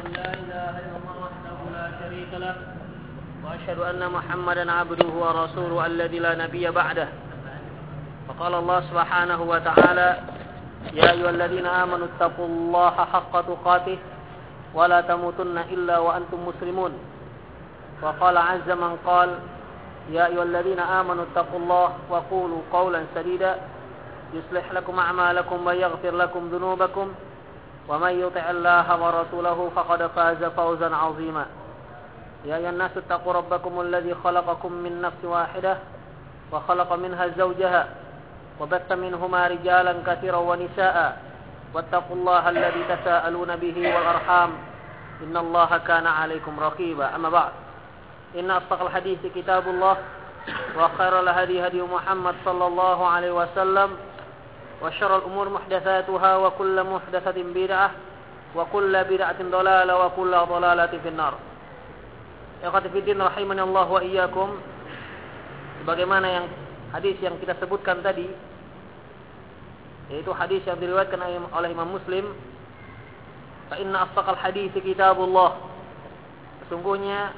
أن لا إله إلا الله وحده لا شريك له وأشهد أن محمدا عبده ورسوله الذي لا نبي بعده. فقال الله سبحانه وتعالى يا أيها الذين آمنوا اتقوا الله حق تقاته ولا تموتن إلا وأنتم مسلمون. وقال عز من قال يا أيها الذين آمنوا اتقوا الله وقولوا قولا سديدا يصلح لكم أعمالكم ويغفر لكم ذنوبكم ومن يطع الله ورسوله فقد فاز فوزا عظيما. يا أيها الناس اتقوا ربكم الذي خلقكم من نفس واحدة وخلق منها زوجها وبث منهما رجالا كثيرا ونساء. واتقوا الله الذي تساءلون به والأرحام. إن الله كان عليكم رقيبا. أما بعد إن أصدق الحديث كتاب الله وخير الهدي هدي محمد صلى الله عليه وسلم. وشر الأمور محدثاتها وكل محدثة بدعة وكل بدعة ضلالة وكل ضلالة في النار Ikhwati fiddin rahimani Allah wa iyyakum. Sebagaimana yang hadis yang kita sebutkan tadi yaitu hadis yang diriwayatkan oleh Imam Muslim fa inna asdaqal hadis kitabullah. Sesungguhnya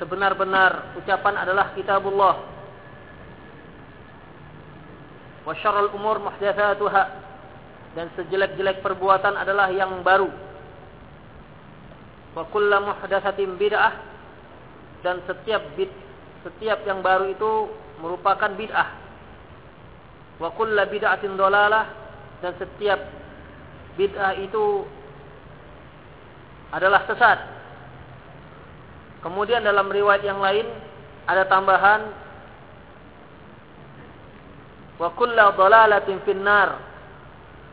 sebenar-benar ucapan adalah kitabullah. Wa syarrul umur muhdatsatuha dan sejelek-jelek perbuatan adalah yang baru. Wa kullu muhdatsatin bid'ah dan setiap bid setiap yang baru itu merupakan bid'ah. Wa kullu bid'atin dolalah dan setiap bid'ah itu adalah sesat. Kemudian dalam riwayat yang lain ada tambahan wa kullu dhalalatin finnar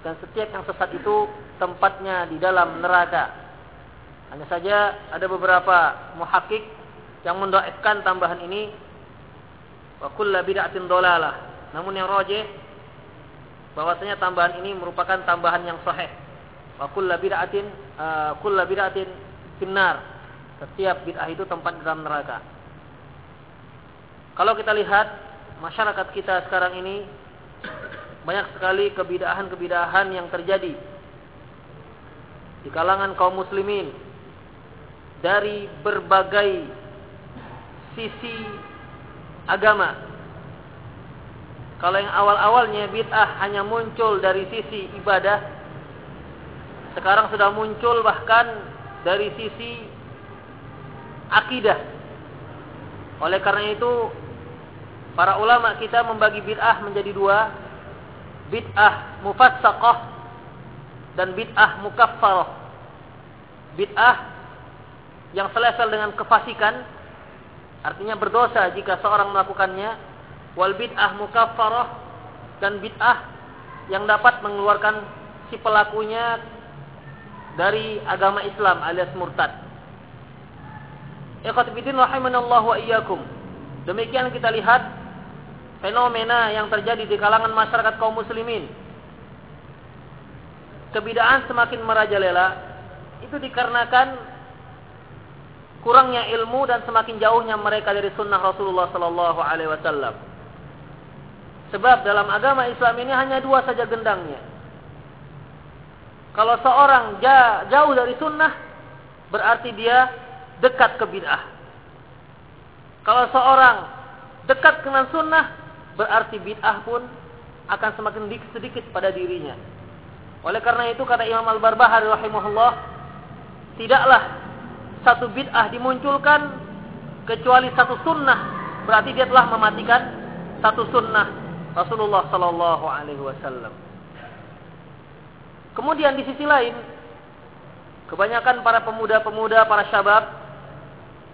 dan setiap yang sesat itu tempatnya di dalam neraka. Hanya saja ada beberapa muhakkik yang mendoakan tambahan ini wa kullu bid'atin dhalalah. Namun yang rajih bahwasanya tambahan ini merupakan tambahan yang sahih. Wa kullu bid'atin uh, kullu bid'atin finnar. Setiap bid'ah itu tempat dalam neraka. Kalau kita lihat masyarakat kita sekarang ini banyak sekali kebidahan-kebidahan yang terjadi di kalangan kaum muslimin dari berbagai sisi agama. Kalau yang awal-awalnya bid'ah hanya muncul dari sisi ibadah, sekarang sudah muncul bahkan dari sisi akidah. Oleh karena itu, para ulama kita membagi bid'ah menjadi dua, bid'ah mufassaqah dan bid'ah mukaffarah. Bid'ah yang selesai dengan kefasikan, artinya berdosa jika seorang melakukannya, wal bid'ah mukaffarah dan bid'ah yang dapat mengeluarkan si pelakunya dari agama Islam alias murtad. Ikhwatibidin rahimanallah wa iyyakum. Demikian kita lihat fenomena yang terjadi di kalangan masyarakat kaum muslimin. Kebidaan semakin merajalela itu dikarenakan kurangnya ilmu dan semakin jauhnya mereka dari sunnah Rasulullah sallallahu alaihi wasallam. Sebab dalam agama Islam ini hanya dua saja gendangnya. Kalau seorang jauh dari sunnah berarti dia dekat ke bid'ah. Kalau seorang dekat dengan sunnah, berarti bid'ah pun akan semakin sedikit pada dirinya. Oleh karena itu kata Imam Al-Barbahari rahimahullah, tidaklah satu bid'ah dimunculkan kecuali satu sunnah, berarti dia telah mematikan satu sunnah Rasulullah sallallahu alaihi wasallam. Kemudian di sisi lain, kebanyakan para pemuda-pemuda, para syabab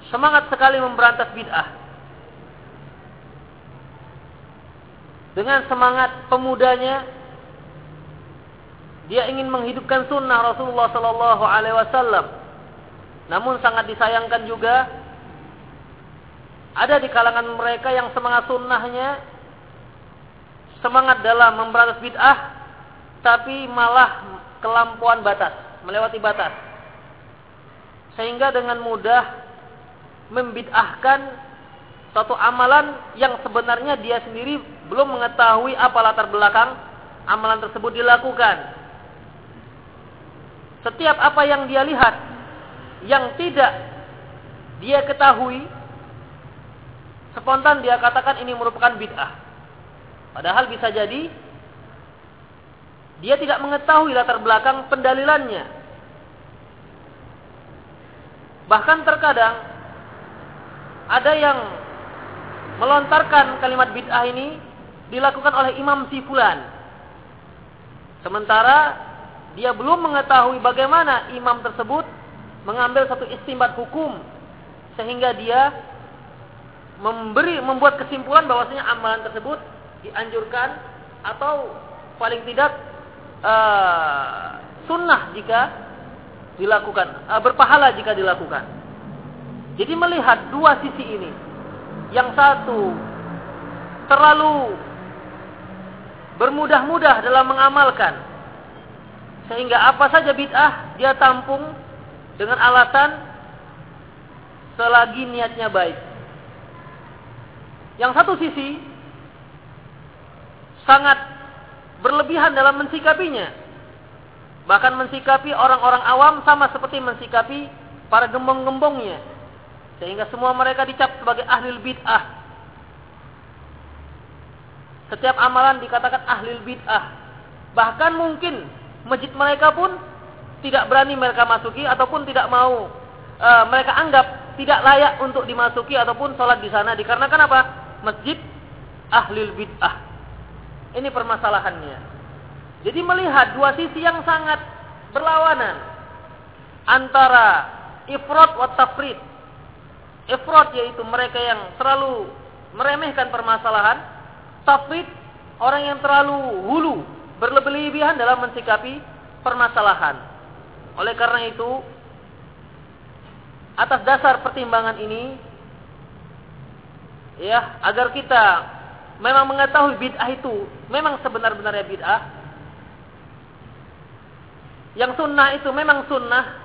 semangat sekali memberantas bid'ah. Dengan semangat pemudanya, dia ingin menghidupkan sunnah Rasulullah Sallallahu Alaihi Wasallam. Namun sangat disayangkan juga ada di kalangan mereka yang semangat sunnahnya semangat dalam memberantas bid'ah, tapi malah kelampuan batas, melewati batas. Sehingga dengan mudah membid'ahkan suatu amalan yang sebenarnya dia sendiri belum mengetahui apa latar belakang amalan tersebut dilakukan. Setiap apa yang dia lihat yang tidak dia ketahui spontan dia katakan ini merupakan bid'ah. Padahal bisa jadi dia tidak mengetahui latar belakang pendalilannya. Bahkan terkadang ada yang melontarkan kalimat bid'ah ini dilakukan oleh imam si fulan. Sementara dia belum mengetahui bagaimana imam tersebut mengambil satu istimbat hukum sehingga dia memberi membuat kesimpulan bahwasanya amalan tersebut dianjurkan atau paling tidak uh, sunnah jika dilakukan, uh, berpahala jika dilakukan. Jadi melihat dua sisi ini yang satu terlalu bermudah-mudah dalam mengamalkan sehingga apa saja bid'ah dia tampung dengan alasan selagi niatnya baik. Yang satu sisi sangat berlebihan dalam mensikapinya. Bahkan mensikapi orang-orang awam sama seperti mensikapi para gembong-gembongnya. Sehingga semua mereka dicap sebagai ahli bid'ah. Setiap amalan dikatakan ahli bid'ah. Bahkan mungkin masjid mereka pun tidak berani mereka masuki ataupun tidak mau e, mereka anggap tidak layak untuk dimasuki ataupun sholat di sana dikarenakan apa? Masjid ahli bid'ah. Ini permasalahannya. Jadi melihat dua sisi yang sangat berlawanan antara ifrat wa tafrid Ifrat yaitu mereka yang terlalu meremehkan permasalahan. Tafrid orang yang terlalu hulu, berlebihan dalam mensikapi permasalahan. Oleh karena itu, atas dasar pertimbangan ini, ya agar kita memang mengetahui bid'ah itu memang sebenar-benarnya bid'ah. Yang sunnah itu memang sunnah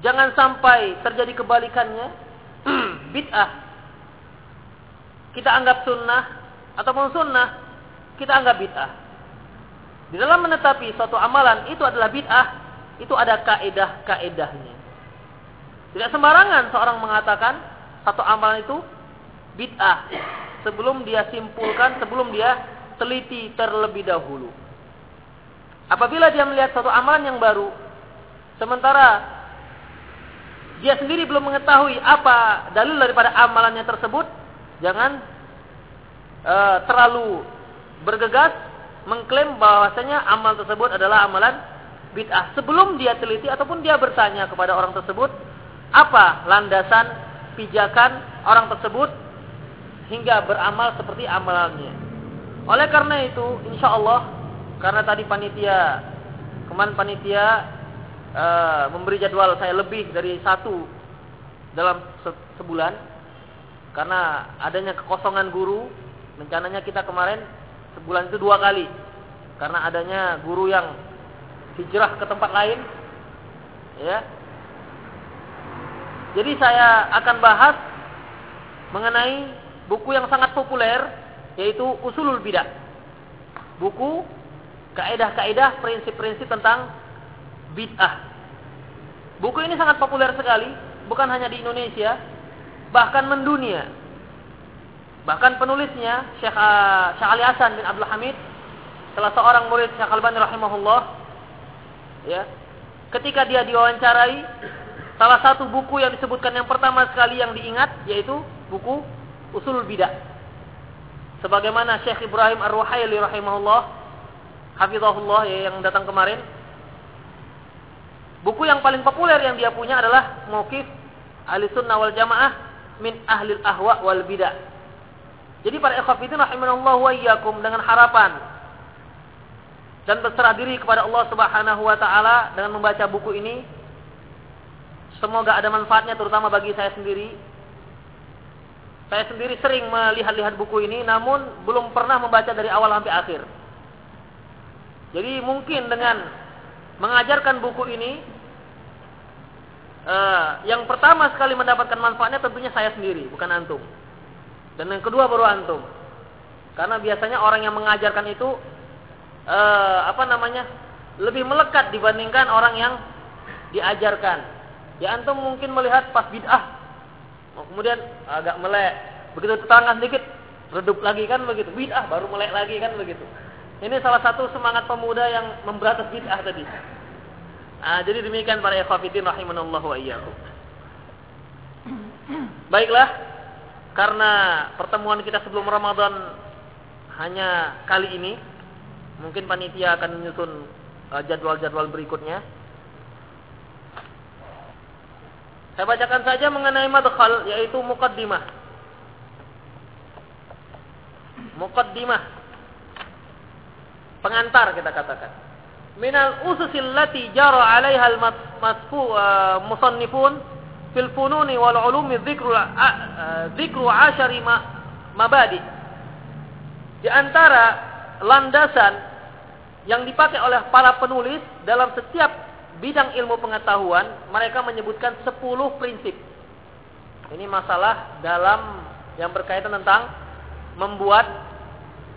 Jangan sampai terjadi kebalikannya. Bid'ah. Kita anggap sunnah. Ataupun sunnah. Kita anggap bid'ah. Di dalam menetapi suatu amalan itu adalah bid'ah. Itu ada kaedah-kaedahnya. Tidak sembarangan seorang mengatakan satu amalan itu bid'ah. Sebelum dia simpulkan, sebelum dia teliti terlebih dahulu. Apabila dia melihat suatu amalan yang baru, sementara dia sendiri belum mengetahui apa dalil daripada amalannya tersebut, jangan uh, terlalu bergegas mengklaim bahwasanya amal tersebut adalah amalan bid'ah sebelum dia teliti ataupun dia bertanya kepada orang tersebut apa landasan pijakan orang tersebut hingga beramal seperti amalannya. Oleh karena itu, insya Allah karena tadi panitia kemarin panitia uh, memberi jadwal saya lebih dari satu dalam se sebulan. Karena adanya kekosongan guru rencananya kita kemarin sebulan itu dua kali. Karena adanya guru yang hijrah ke tempat lain ya. Jadi saya akan bahas mengenai buku yang sangat populer yaitu Usulul Bidah. Buku kaedah-kaedah prinsip-prinsip tentang bid'ah. Buku ini sangat populer sekali, bukan hanya di Indonesia, bahkan mendunia. Bahkan penulisnya Syekh, uh, Syekh Ali Hasan bin Abdul Hamid, salah seorang murid Syekh Albani rahimahullah, ya. Ketika dia diwawancarai, salah satu buku yang disebutkan yang pertama sekali yang diingat yaitu buku Usul Bidah. Sebagaimana Syekh Ibrahim Ar-Ruhaili rahimahullah, hafizahullah ya, yang datang kemarin, Buku yang paling populer yang dia punya adalah Mokif Ahli Sunnah wal Jamaah min Ahlil Ahwa wal Bidah. Jadi para ikhwafidin rahimanallahu wa iyyakum dengan harapan dan berserah diri kepada Allah Subhanahu wa taala dengan membaca buku ini semoga ada manfaatnya terutama bagi saya sendiri. Saya sendiri sering melihat-lihat buku ini namun belum pernah membaca dari awal sampai akhir. Jadi mungkin dengan mengajarkan buku ini uh, yang pertama sekali mendapatkan manfaatnya tentunya saya sendiri, bukan antum. Dan yang kedua baru antum. Karena biasanya orang yang mengajarkan itu uh, apa namanya? lebih melekat dibandingkan orang yang diajarkan. Ya antum mungkin melihat pas bid'ah kemudian agak melek. Begitu tetangga sedikit redup lagi kan begitu. Bid'ah baru melek lagi kan begitu. Ini salah satu semangat pemuda yang memberantas bid'ah tadi. Nah, jadi demikian para ikhwatiddin rahimanallahu wa iyyakum. Baiklah, karena pertemuan kita sebelum Ramadan hanya kali ini, mungkin panitia akan menyusun uh, jadwal-jadwal berikutnya. Saya bacakan saja mengenai madkhal yaitu muqaddimah. Muqaddimah. Pengantar kita katakan. Minal ususil lati jara 'alaiha al-masfu uh, musannifun fil fununi wal ulumi dzikru dzikru asyari mabadi. Di antara landasan yang dipakai oleh para penulis dalam setiap bidang ilmu pengetahuan, mereka menyebutkan 10 prinsip. Ini masalah dalam yang berkaitan tentang membuat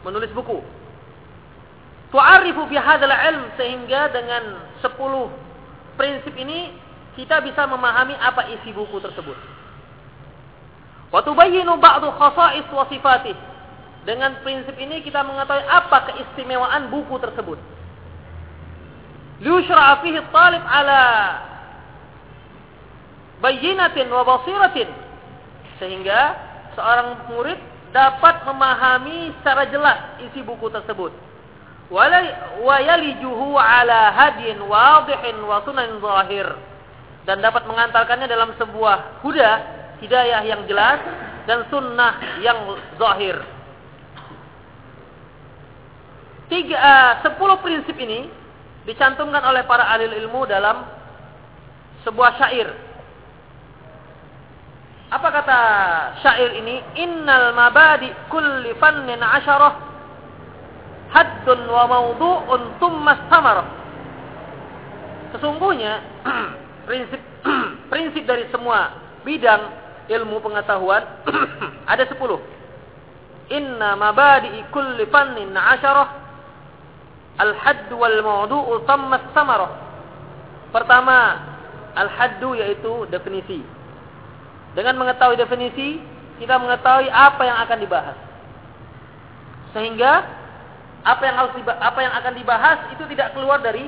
menulis buku. Tu'arifu fi hadzal ilm sehingga dengan 10 prinsip ini kita bisa memahami apa isi buku tersebut. Wa tubayyinu ba'du khasa'is wa sifatih dengan prinsip ini kita mengetahui apa keistimewaan buku tersebut. Liushra'a fihi talib ala bayyinatin wa basiratin. Sehingga seorang murid dapat memahami secara jelas isi buku tersebut. Wa yalijuhu ala hadin wadihin wa sunan. Dan dapat mengantarkannya dalam sebuah huda, hidayah yang jelas dan sunnah yang zahir. Tiga, uh, sepuluh prinsip ini dicantumkan oleh para ahli ilmu dalam sebuah syair. Apa kata syair ini? Innal mabadi kulli fannin asyarah haddun wa mawdu'un thumma samarah. Sesungguhnya prinsip prinsip dari semua bidang ilmu pengetahuan ada sepuluh. Inna mabadi kulli fannin asyarah Al-hadd wal mawdu'u thamma samarah. Pertama, al-haddu yaitu definisi. Dengan mengetahui definisi, kita mengetahui apa yang akan dibahas. Sehingga apa yang harus apa yang akan dibahas itu tidak keluar dari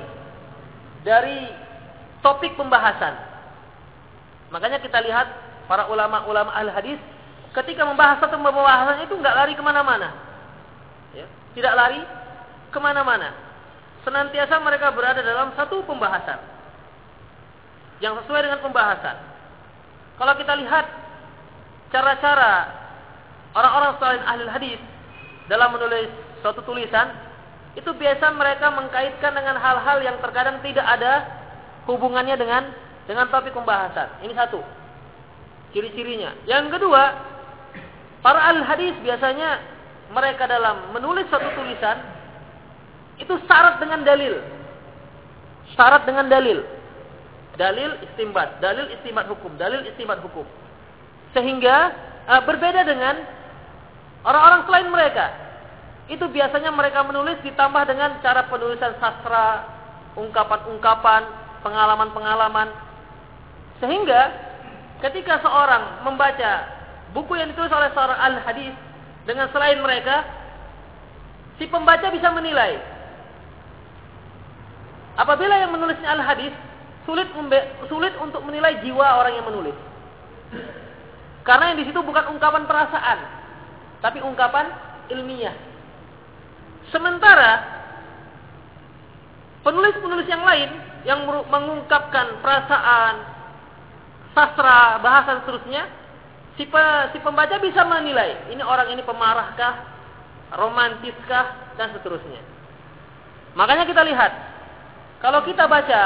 dari topik pembahasan. Makanya kita lihat para ulama-ulama ahli hadis ketika membahas satu pembahasan itu nggak lari ke mana-mana, ya, tidak lari ke mana-mana. Senantiasa mereka berada dalam satu pembahasan. Yang sesuai dengan pembahasan. Kalau kita lihat cara-cara orang-orang selain ahli hadis dalam menulis suatu tulisan, itu biasa mereka mengkaitkan dengan hal-hal yang terkadang tidak ada hubungannya dengan dengan topik pembahasan. Ini satu. Ciri-cirinya. Yang kedua, para ahli hadis biasanya mereka dalam menulis suatu tulisan itu syarat dengan dalil. Syarat dengan dalil. Dalil istimbat, dalil istimbat hukum, dalil istimbat hukum. Sehingga uh, berbeda dengan orang-orang selain mereka. Itu biasanya mereka menulis ditambah dengan cara penulisan sastra, ungkapan-ungkapan, pengalaman-pengalaman. Sehingga ketika seorang membaca buku yang ditulis oleh seorang al-hadis dengan selain mereka, si pembaca bisa menilai Apabila yang menulisnya al-hadis, sulit sulit untuk menilai jiwa orang yang menulis. Karena yang di situ bukan ungkapan perasaan, tapi ungkapan ilmiah. Sementara penulis-penulis yang lain yang mengungkapkan perasaan, sastra, bahasa seterusnya, si, pe, si pembaca bisa menilai ini orang ini pemarahkah, romantiskah dan seterusnya. Makanya kita lihat kalau kita baca,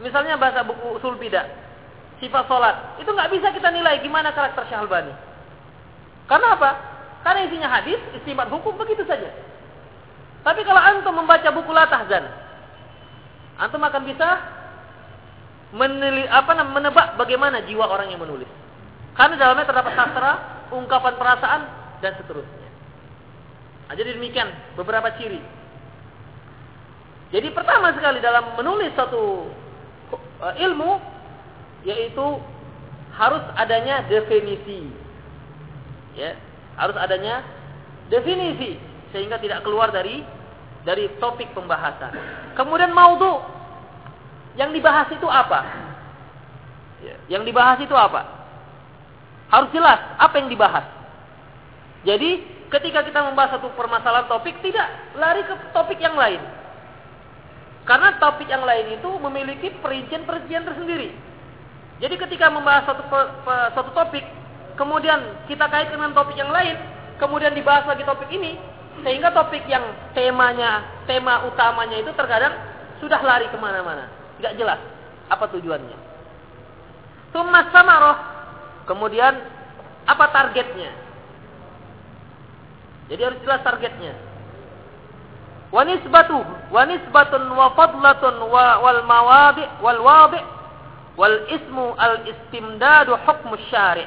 misalnya baca buku usul bidah, sifat sholat, itu nggak bisa kita nilai gimana karakter Syahalbani. Karena apa? Karena isinya hadis, istimewa hukum begitu saja. Tapi kalau antum membaca buku Latahzan, antum akan bisa meneli, apa menebak bagaimana jiwa orang yang menulis. Karena dalamnya terdapat sastra, ungkapan perasaan dan seterusnya. Nah, jadi demikian beberapa ciri. Jadi pertama sekali dalam menulis satu uh, ilmu yaitu harus adanya definisi. Ya, harus adanya definisi sehingga tidak keluar dari dari topik pembahasan. Kemudian maudhu yang dibahas itu apa? Ya, yang dibahas itu apa? Harus jelas apa yang dibahas. Jadi ketika kita membahas satu permasalahan topik tidak lari ke topik yang lain. Karena topik yang lain itu memiliki perincian-perincian tersendiri. Jadi ketika membahas satu satu topik, kemudian kita kaitkan dengan topik yang lain, kemudian dibahas lagi topik ini, sehingga topik yang temanya, tema utamanya itu terkadang sudah lari ke mana-mana. Tidak jelas apa tujuannya. Tumas samaroh. Kemudian apa targetnya? Jadi harus jelas targetnya. Wanisbatu, wanisbatun wa fadlatun wa wal mawadi wal wadi wal ismu al istimdadu hukmu syari'.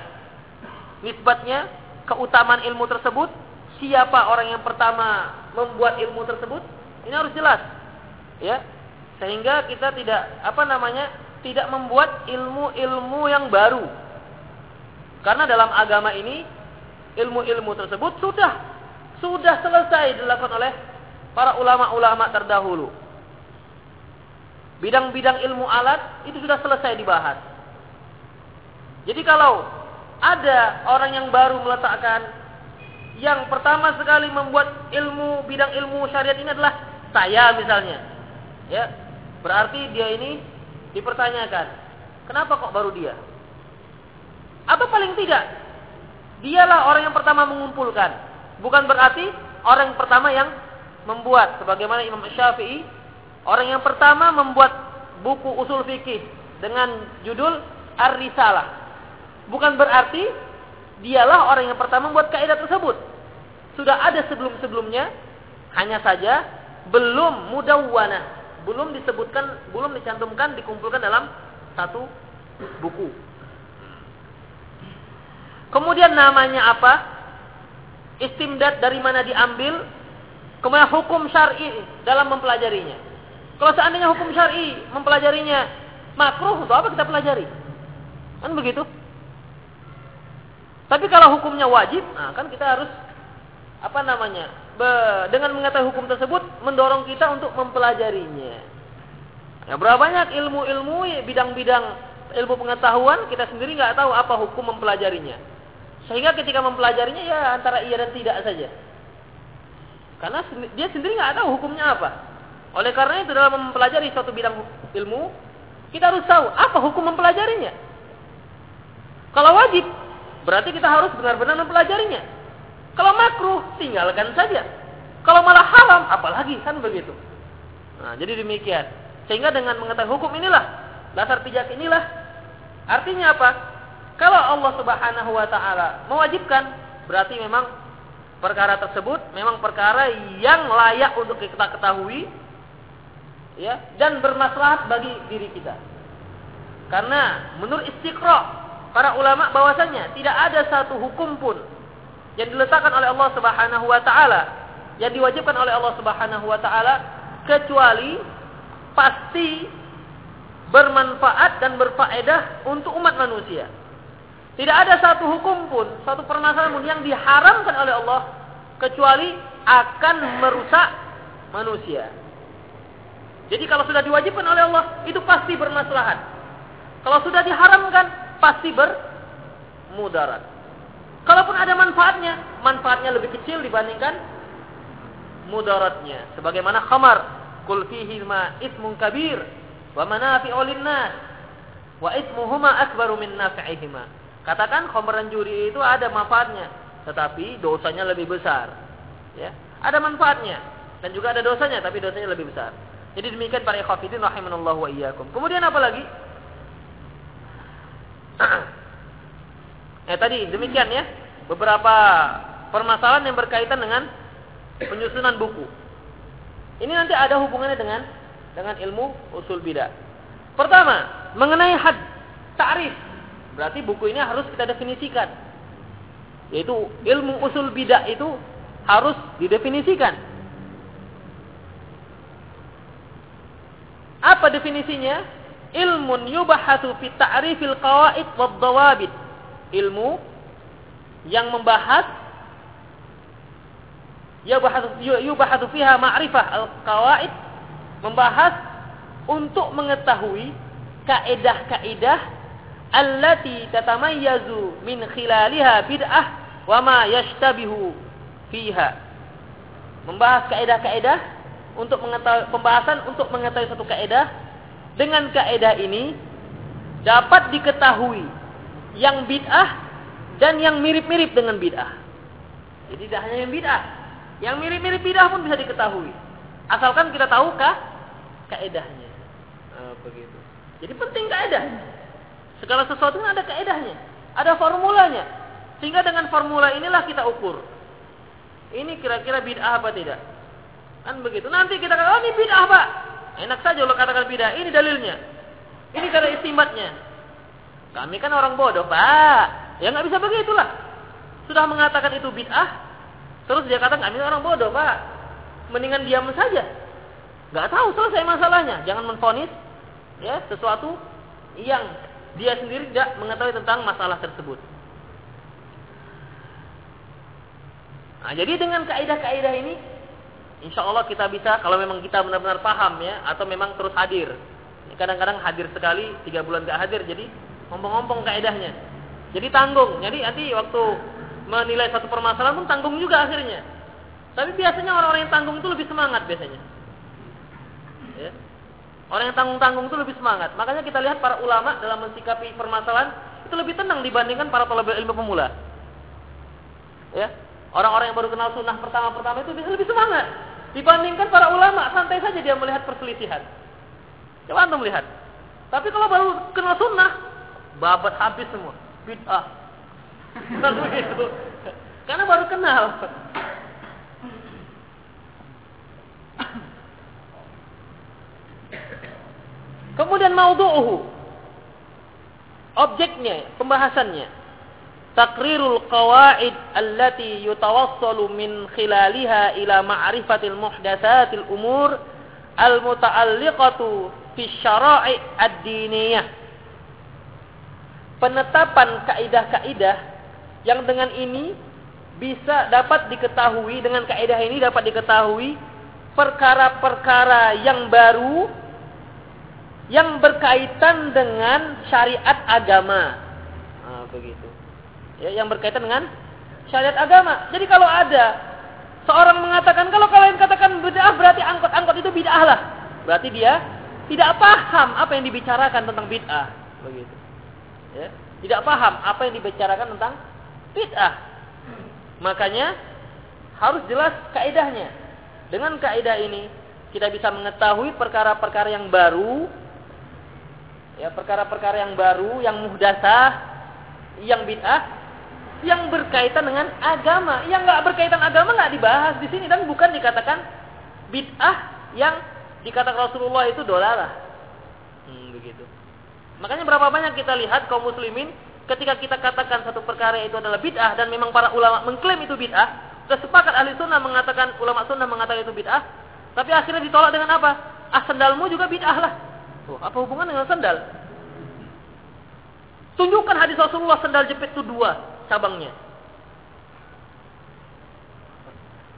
Nisbatnya keutamaan ilmu tersebut siapa orang yang pertama membuat ilmu tersebut? Ini harus jelas. Ya. Sehingga kita tidak apa namanya tidak membuat ilmu-ilmu yang baru. Karena dalam agama ini ilmu-ilmu tersebut sudah sudah selesai dilakukan oleh para ulama-ulama terdahulu. Bidang-bidang ilmu alat itu sudah selesai dibahas. Jadi kalau ada orang yang baru meletakkan yang pertama sekali membuat ilmu bidang ilmu syariat ini adalah saya misalnya. Ya. Berarti dia ini dipertanyakan, kenapa kok baru dia? Atau paling tidak, dialah orang yang pertama mengumpulkan. Bukan berarti orang yang pertama yang membuat sebagaimana Imam Syafi'i, orang yang pertama membuat buku usul fikih dengan judul Ar-Risalah. Bukan berarti dialah orang yang pertama membuat kaidah tersebut. Sudah ada sebelum-sebelumnya, hanya saja belum mudawwana, belum disebutkan, belum dicantumkan, dikumpulkan dalam satu buku. Kemudian namanya apa? Istimdad dari mana diambil? Kemudian hukum syar'i dalam mempelajarinya. Kalau seandainya hukum syar'i mempelajarinya makruh, untuk apa kita pelajari? Kan begitu? Tapi kalau hukumnya wajib, nah kan kita harus apa namanya? Be, dengan mengetahui hukum tersebut mendorong kita untuk mempelajarinya. Ya, berapa banyak ilmu-ilmu bidang-bidang ilmu pengetahuan kita sendiri nggak tahu apa hukum mempelajarinya. Sehingga ketika mempelajarinya ya antara iya dan tidak saja. Karena dia sendiri nggak tahu hukumnya apa. Oleh karena itu dalam mempelajari suatu bidang ilmu, kita harus tahu apa hukum mempelajarinya. Kalau wajib, Berarti kita harus benar-benar mempelajarinya. Kalau makruh, tinggalkan saja. Kalau malah haram, apalagi kan begitu. Nah, jadi demikian. Sehingga dengan mengetahui hukum inilah, dasar pijak inilah, artinya apa? Kalau Allah Subhanahu wa taala mewajibkan, berarti memang perkara tersebut memang perkara yang layak untuk kita ketahui ya dan bermaslahat bagi diri kita. Karena menurut istiqra para ulama bahwasanya tidak ada satu hukum pun yang diletakkan oleh Allah Subhanahu wa taala yang diwajibkan oleh Allah Subhanahu wa taala kecuali pasti bermanfaat dan berfaedah untuk umat manusia. Tidak ada satu hukum pun, satu permasalahan pun yang diharamkan oleh Allah kecuali akan merusak manusia. Jadi kalau sudah diwajibkan oleh Allah, itu pasti bermaslahat. Kalau sudah diharamkan, pasti bermudarat. Kalaupun ada manfaatnya, manfaatnya lebih kecil dibandingkan mudaratnya. Sebagaimana khamar, kul fihi ma ismun kabir wa manafi'u linnas wa ismuhuma akbaru min nafi'ihima. Katakan khamar dan juri itu ada manfaatnya, tetapi dosanya lebih besar. Ya, ada manfaatnya dan juga ada dosanya, tapi dosanya lebih besar. Jadi demikian para ikhwatiddin rahimanallahu wa iyyakum. Kemudian apa lagi? eh tadi demikian ya beberapa permasalahan yang berkaitan dengan penyusunan buku. Ini nanti ada hubungannya dengan dengan ilmu usul bidah. Pertama, mengenai had ta'rif. Berarti buku ini harus kita definisikan. Yaitu ilmu usul bidah itu harus didefinisikan. Apa definisinya? Ilmun yubahatsu fi ta'rifil qawaid wad dawabit. Ilmu yang membahas yubahatsu fiha ma'rifah al-qawaid membahas untuk mengetahui kaedah-kaedah allati tatamayyazu min khilaliha bid'ah wa ma yashtabihu fiha. Membahas kaedah-kaedah untuk mengetahui pembahasan untuk mengetahui satu kaedah dengan kaedah ini dapat diketahui yang bid'ah dan yang mirip-mirip dengan bid'ah. Jadi tidak hanya yang bid'ah, yang mirip-mirip bid'ah pun bisa diketahui. Asalkan kita tahu kah kaedahnya. Nah, begitu. Jadi penting kaedah. Segala sesuatu ada kaedahnya, ada formulanya. Sehingga dengan formula inilah kita ukur. Ini kira-kira bid'ah apa tidak? Kan begitu. Nanti kita katakan, oh ini bid'ah pak. Enak saja kalau katakan bid'ah. Ini dalilnya. Ini cara istimatnya. Kami kan orang bodoh pak. Ya nggak bisa begitulah. Sudah mengatakan itu bid'ah. Terus dia katakan kami orang bodoh pak. Mendingan diam saja. Nggak tahu selesai masalahnya. Jangan menfonis ya sesuatu yang dia sendiri tidak mengetahui tentang masalah tersebut. Nah, jadi dengan kaidah-kaidah ini, insya Allah kita bisa kalau memang kita benar-benar paham ya, atau memang terus hadir. Kadang-kadang hadir sekali, tiga bulan gak hadir, jadi ngomong-ngomong kaidahnya. Jadi tanggung. Jadi nanti waktu menilai satu permasalahan pun tanggung juga akhirnya. Tapi biasanya orang-orang yang tanggung itu lebih semangat biasanya. Ya. Orang yang tanggung-tanggung itu lebih semangat. Makanya kita lihat para ulama dalam mensikapi permasalahan itu lebih tenang dibandingkan para pelajar ilmu pemula. Ya, orang-orang yang baru kenal sunnah pertama-pertama itu bisa lebih semangat dibandingkan para ulama santai saja dia melihat perselisihan. Coba antum melihat. Tapi kalau baru kenal sunnah, babat habis semua, bid'ah. Karena baru kenal. Kemudian maudhu'uhu. Objeknya, pembahasannya. Takrirul qawaid allati yutawassalu min khilaliha ila ma'rifatil muhdatsatil umur al-muta'alliqatu fi syara'i ad-diniyah. Penetapan kaidah-kaidah yang dengan ini bisa dapat diketahui dengan kaidah ini dapat diketahui perkara-perkara yang baru yang berkaitan dengan syariat agama. Nah, begitu. Ya, yang berkaitan dengan syariat agama. Jadi kalau ada seorang mengatakan kalau kalian katakan bid'ah berarti angkot-angkot itu bid'ah lah. Berarti dia tidak paham apa yang dibicarakan tentang bid'ah. Begitu. Ya, tidak paham apa yang dibicarakan tentang bid'ah. Makanya harus jelas kaidahnya. Dengan kaidah ini kita bisa mengetahui perkara-perkara yang baru ya perkara-perkara yang baru, yang muhdasah, yang bid'ah, yang berkaitan dengan agama. Yang nggak berkaitan agama nggak dibahas di sini dan bukan dikatakan bid'ah yang dikatakan Rasulullah itu dolalah. Hmm, begitu. Makanya berapa banyak kita lihat kaum muslimin ketika kita katakan satu perkara itu adalah bid'ah dan memang para ulama mengklaim itu bid'ah, sudah sepakat ahli sunnah mengatakan ulama sunnah mengatakan itu bid'ah, tapi akhirnya ditolak dengan apa? Ah sendalmu juga bid'ah lah. Oh, apa hubungan dengan sandal? Tunjukkan hadis Rasulullah sandal jepit itu dua cabangnya.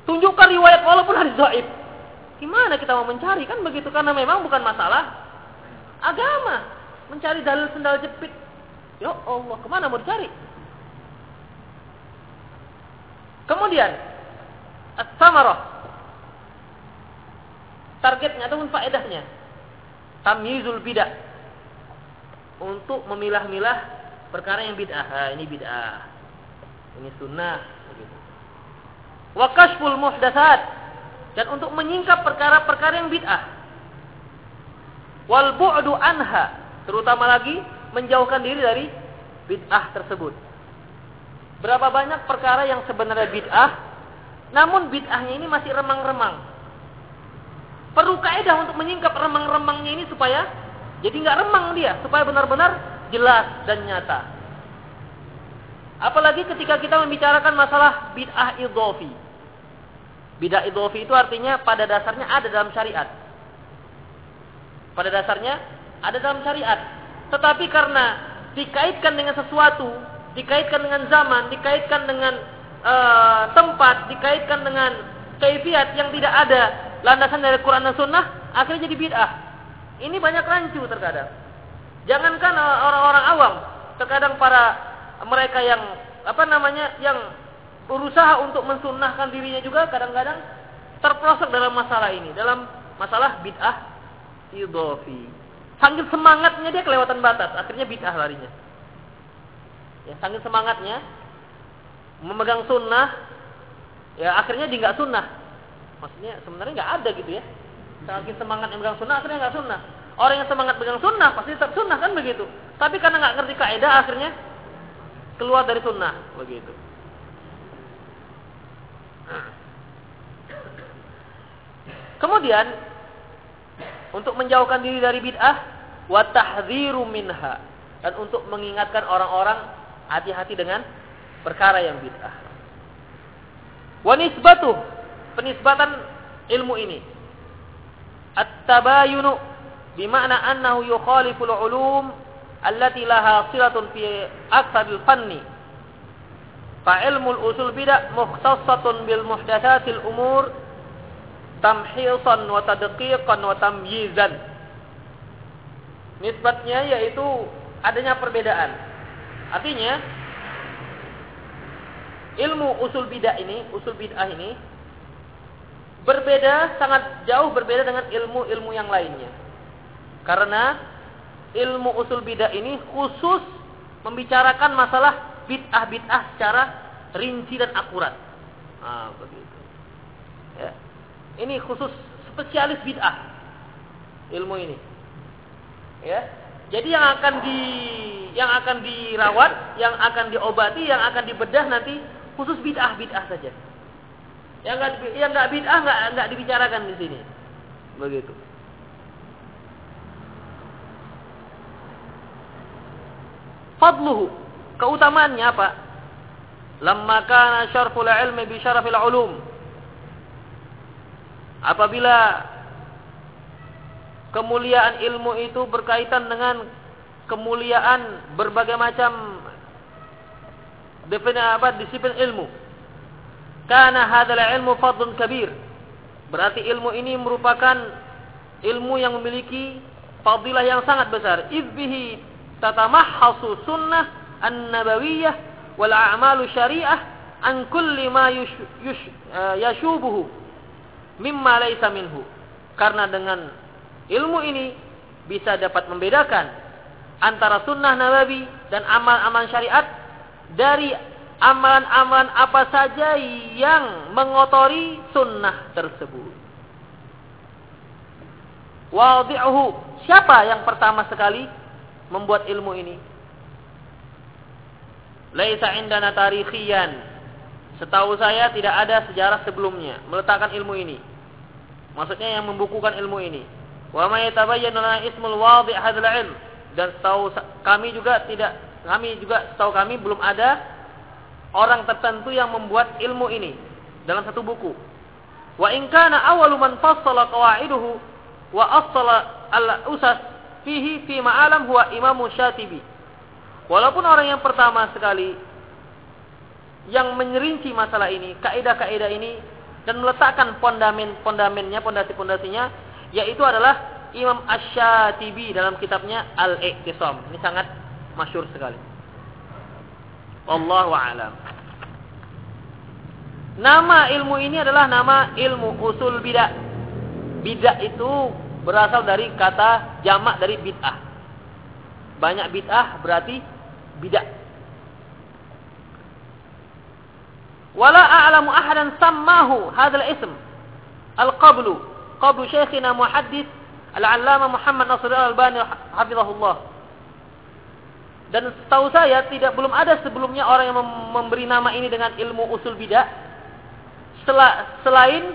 Tunjukkan riwayat walaupun hadis dhaif. Gimana kita mau mencari kan begitu karena memang bukan masalah agama. Mencari dalil sandal jepit. Ya Allah, ke mana mau dicari? Kemudian, as-samarah. Targetnya ataupun faedahnya tamyizul bidah untuk memilah-milah perkara yang bid'ah. Ini bid'ah. Ini sunnah begitu. Wa kashful muhdatsat dan untuk menyingkap perkara-perkara yang bid'ah. Wal bu'du anha, terutama lagi menjauhkan diri dari bid'ah tersebut. Berapa banyak perkara yang sebenarnya bid'ah, namun bid'ahnya ini masih remang-remang perlu kaidah untuk menyingkap remang-remangnya ini supaya Jadi nggak remang dia supaya benar-benar jelas dan nyata. Apalagi ketika kita membicarakan masalah bid'ah idhofi. Bid'ah idhofi itu artinya pada dasarnya ada dalam syariat. Pada dasarnya ada dalam syariat. Tetapi karena dikaitkan dengan sesuatu, dikaitkan dengan zaman, dikaitkan dengan uh, tempat, dikaitkan dengan kaifiat yang tidak ada landasan dari Quran dan Sunnah, akhirnya jadi bid'ah. Ini banyak rancu terkadang. Jangankan orang-orang awam, terkadang para mereka yang apa namanya yang berusaha untuk mensunnahkan dirinya juga kadang-kadang terprosok dalam masalah ini, dalam masalah bid'ah idhofi. Sangat semangatnya dia kelewatan batas, akhirnya bid'ah larinya. Ya, sangat semangatnya memegang sunnah, ya akhirnya dia nggak sunnah. Maksudnya sebenarnya nggak ada gitu ya. Saking semangat yang memegang sunnah, akhirnya nggak sunnah. Orang yang semangat pegang sunnah pasti tetap sunnah kan begitu. Tapi karena nggak ngerti kaidah akhirnya keluar dari sunnah begitu. Kemudian untuk menjauhkan diri dari bid'ah wa tahdziru minha dan untuk mengingatkan orang-orang hati-hati dengan perkara yang bid'ah. Wa nisbatu penisbatan ilmu ini at-tabayunu bimana annahu yukhaliful ulum allati laha silatun fi aktsaril fanni. Fa ilmul usul bidah mukhtassatun bil muhdatsatil umur tamhisan wa tadqiqan wa tamyizan. Nisbatnya yaitu adanya perbedaan. Artinya ilmu usul bidah ini usul bidah ini berbeda sangat jauh berbeda dengan ilmu-ilmu yang lainnya. Karena ilmu usul bidah ini khusus membicarakan masalah bid'ah-bid'ah secara rinci dan akurat. Nah, begitu. Ya. Ini khusus spesialis bid'ah ilmu ini. Ya. Jadi yang akan di yang akan dirawat, yang akan diobati, yang akan dibedah nanti khusus bid'ah-bid'ah saja. Yang enggak yang enggak bid'ah enggak enggak dibicarakan di sini. Begitu. Fadluhu. Keutamaannya apa? Lamma kana syarful ilmi bi syarafil ulum. Apabila kemuliaan ilmu itu berkaitan dengan kemuliaan berbagai macam apa, disiplin ilmu. Karena hadal ilmu fadlun kabir. Berarti ilmu ini merupakan ilmu yang memiliki fadilah yang sangat besar. Ibbihi tatamahhasu sunnah an-nabawiyah wal a'malu syariah an kulli ma yush, yush, uh, yashubuhu mimma laysa minhu. Karena dengan ilmu ini bisa dapat membedakan antara sunnah nabawi dan amal-amal syariat dari amalan-amalan apa saja yang mengotori sunnah tersebut. Wadi'uhu. Siapa yang pertama sekali membuat ilmu ini? Laisa indana tarikhiyan. Setahu saya tidak ada sejarah sebelumnya meletakkan ilmu ini. Maksudnya yang membukukan ilmu ini. Wa ma yatabayyanu lana ismul wadi' hadzal ilm. Dan setahu kami juga tidak kami juga setahu kami belum ada orang tertentu yang membuat ilmu ini dalam satu buku. Wa in kana awwalu man fassala qawaiduhu wa asala al-usas fihi fi ma'alam huwa Imam Syatibi. Walaupun orang yang pertama sekali yang menyerinci masalah ini, kaidah-kaidah ini dan meletakkan fondamen-fondamennya, pondasi-pondasinya yaitu adalah Imam Asy-Syatibi dalam kitabnya Al-Iqtisam. Ini sangat masyhur sekali. Wallahu a'lam. Nama ilmu ini adalah nama ilmu usul bidah. Bidah itu berasal dari kata jamak dari bid'ah. Banyak bid'ah berarti bidah. Wala a'lamu ahadan sammahu hadzal ism al-qablu qablu syekhina muhaddits al-allama Muhammad Nasir al-Albani hafizahullah. Dan setahu saya tidak belum ada sebelumnya orang yang memberi nama ini dengan ilmu usul bidah selain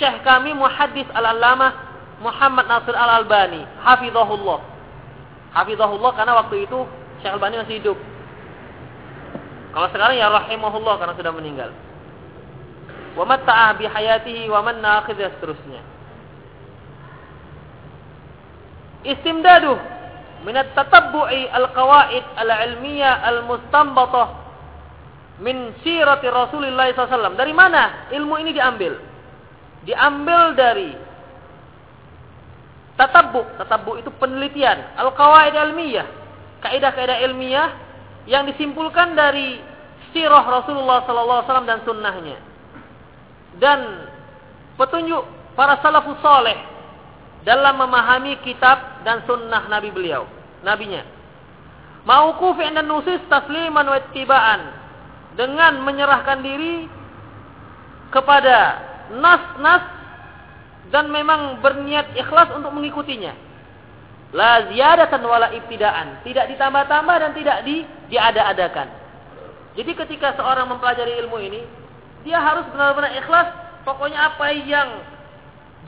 Syekh kami muhaddits al-allamah Muhammad Nasir Al-Albani, hafizahullah. Hafizahullah karena waktu itu Syekh Albani masih hidup. Kalau sekarang ya rahimahullah karena sudah meninggal. Wa matta'ah bi hayatihi wa man dan seterusnya. Istimdaduh min at-tatabbu'i al-qawaid al-ilmiyah al-mustanbatah min sirati Rasulullah SAW. Dari mana ilmu ini diambil? Diambil dari tatabbu. Tatabbu itu penelitian. Al-qawaid ilmiyah. Kaidah-kaidah ilmiah yang disimpulkan dari sirah Rasulullah SAW dan sunnahnya. Dan petunjuk para salafus soleh dalam memahami kitab dan sunnah Nabi beliau, nabinya. Mauqufi dan nusis tasliman wa ittiba'an dengan menyerahkan diri kepada nas-nas dan memang berniat ikhlas untuk mengikutinya. La ziyadatan wala ibtidaan, tidak ditambah-tambah dan tidak di diada-adakan. Jadi ketika seorang mempelajari ilmu ini, dia harus benar-benar ikhlas, pokoknya apa yang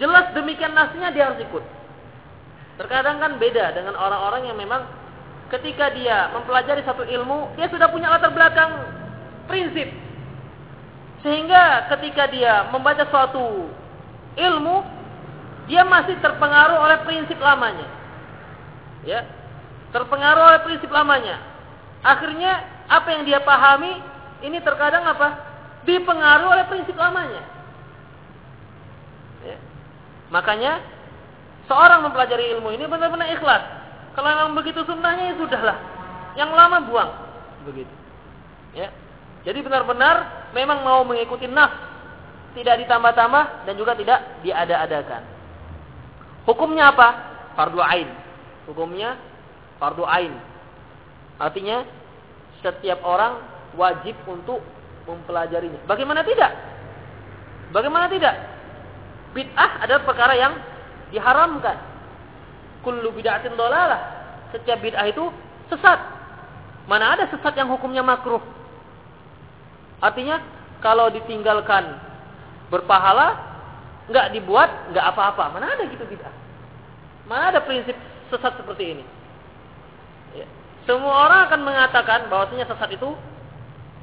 jelas demikian nasnya dia harus ikut. Terkadang kan beda dengan orang-orang yang memang ketika dia mempelajari satu ilmu, dia sudah punya latar belakang prinsip. Sehingga ketika dia membaca suatu ilmu dia masih terpengaruh oleh prinsip lamanya. Ya. Terpengaruh oleh prinsip lamanya. Akhirnya apa yang dia pahami ini terkadang apa? Dipengaruhi oleh prinsip lamanya. Ya. Makanya seorang mempelajari ilmu ini benar-benar ikhlas. Kalau memang begitu sunnahnya ya sudahlah. Yang lama buang. Begitu. Ya. Jadi benar-benar memang mau mengikuti nafs tidak ditambah-tambah dan juga tidak diada-adakan. Hukumnya apa? Fardu ain. Hukumnya fardu ain. Artinya setiap orang wajib untuk mempelajarinya. Bagaimana tidak? Bagaimana tidak? Bid'ah adalah perkara yang diharamkan. Kullu bid'atin dolalah. Setiap bid'ah itu sesat. Mana ada sesat yang hukumnya makruh? Artinya kalau ditinggalkan berpahala, nggak dibuat, nggak apa-apa. Mana ada gitu bid'ah? Mana ada prinsip sesat seperti ini? Ya. Semua orang akan mengatakan bahwasanya sesat itu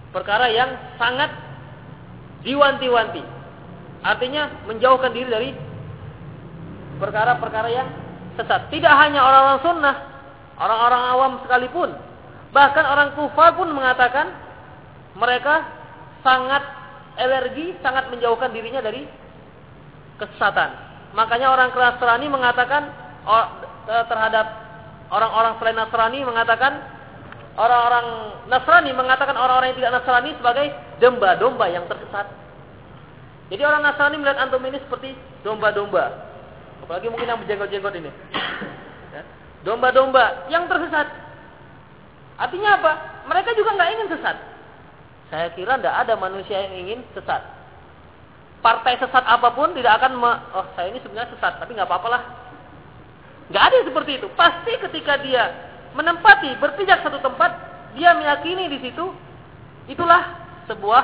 perkara yang sangat diwanti-wanti. Artinya menjauhkan diri dari perkara-perkara yang sesat. Tidak hanya orang-orang sunnah, orang-orang awam sekalipun. Bahkan orang kufar pun mengatakan mereka sangat alergi sangat menjauhkan dirinya dari kesesatan. Makanya orang Nasrani mengatakan terhadap orang-orang selain Nasrani mengatakan orang-orang Nasrani mengatakan orang-orang yang tidak Nasrani sebagai domba-domba yang tersesat. Jadi orang Nasrani melihat antum ini seperti domba-domba. Apalagi mungkin yang berjenggot-jenggot ini. Ya. Domba-domba yang tersesat. Artinya apa? Mereka juga nggak ingin sesat. Saya kira tidak ada manusia yang ingin sesat. Partai sesat apa pun tidak akan me, oh saya ini sebenarnya sesat, tapi nggak apa-apalah. Nggak ada yang seperti itu. Pasti ketika dia menempati berpijak satu tempat, dia meyakini di situ itulah sebuah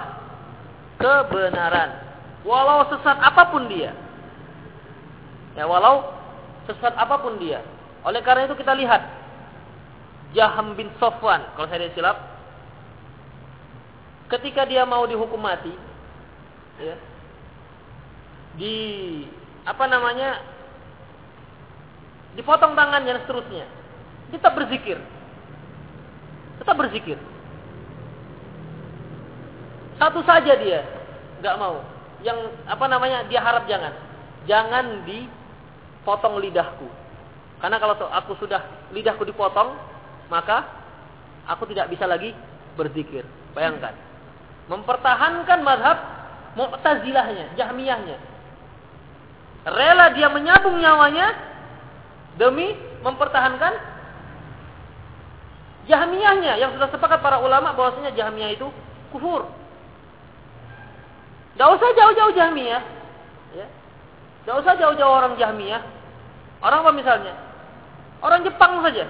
kebenaran. Walau sesat apa pun dia. Ya, walau sesat apa pun dia. Oleh karena itu kita lihat Jaham bin Sofwan, kalau saya tidak silap, ketika dia mau dihukum mati ya di apa namanya dipotong tangannya dan seterusnya. Tetap berzikir. Tetap berzikir. Satu saja dia nggak mau. Yang apa namanya dia harap jangan. Jangan dipotong lidahku. Karena kalau aku sudah lidahku dipotong maka aku tidak bisa lagi berzikir. Bayangkan. Mempertahankan madhab Mu'tazilahnya, Jahmiyahnya. Rela dia menyambung nyawanya demi mempertahankan Jahmiyahnya yang sudah sepakat para ulama bahwasanya Jahmiyah itu kufur. Gak usah jauh-jauh Jahmiyah. Ya. Gak usah jauh-jauh orang Jahmiyah. Orang apa misalnya? Orang Jepang saja.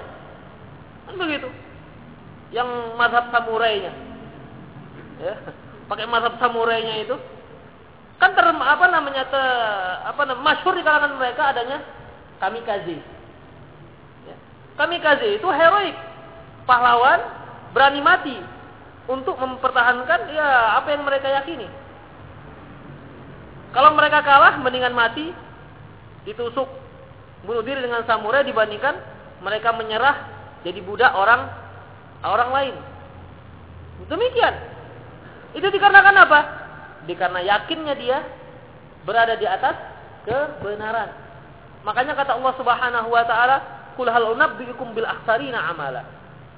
Kan begitu. Yang mazhab samurainya ya, pakai mazhab samurainya itu kan ter, apa namanya te, apa namanya masyhur di kalangan mereka adanya kamikaze. Ya. Kamikaze itu heroik, pahlawan, berani mati untuk mempertahankan ya apa yang mereka yakini. Kalau mereka kalah, mendingan mati, ditusuk, bunuh diri dengan samurai dibandingkan mereka menyerah jadi budak orang orang lain. Demikian. Itu dikarenakan apa? Dikarenakan yakinnya dia berada di atas kebenaran. Makanya kata Allah Subhanahu wa taala, "Qul hal unabbiukum bil akhsarina amala."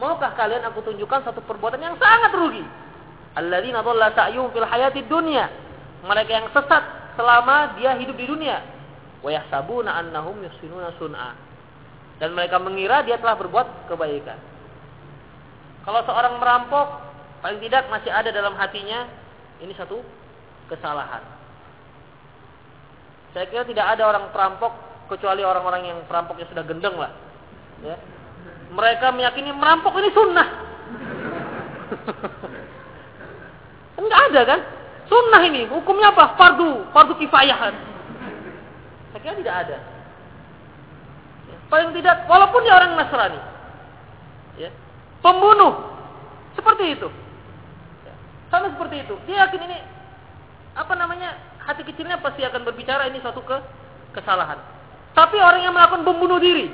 Maukah kalian aku tunjukkan satu perbuatan yang sangat rugi? Alladzina dhalla sa'yuhum fil hayatid dunya. Mereka yang sesat selama dia hidup di dunia. Wa yahsabuna annahum yuhsinuna sun'a. Dan mereka mengira dia telah berbuat kebaikan. Kalau seorang merampok, paling tidak masih ada dalam hatinya ini satu kesalahan. Saya kira tidak ada orang perampok kecuali orang-orang yang perampoknya sudah gendeng lah. Ya. Mereka meyakini merampok ini sunnah. Enggak ada kan? Sunnah ini, hukumnya apa? Fardu, fardu kifayah. Saya kira tidak ada. Ya. Paling tidak, walaupun dia orang Nasrani. Ya. Pembunuh. Seperti itu. Ya. Sama seperti itu. Dia yakin ini, apa namanya, hati kecilnya pasti akan berbicara ini suatu ke kesalahan. Tapi orang yang melakukan bom bunuh diri,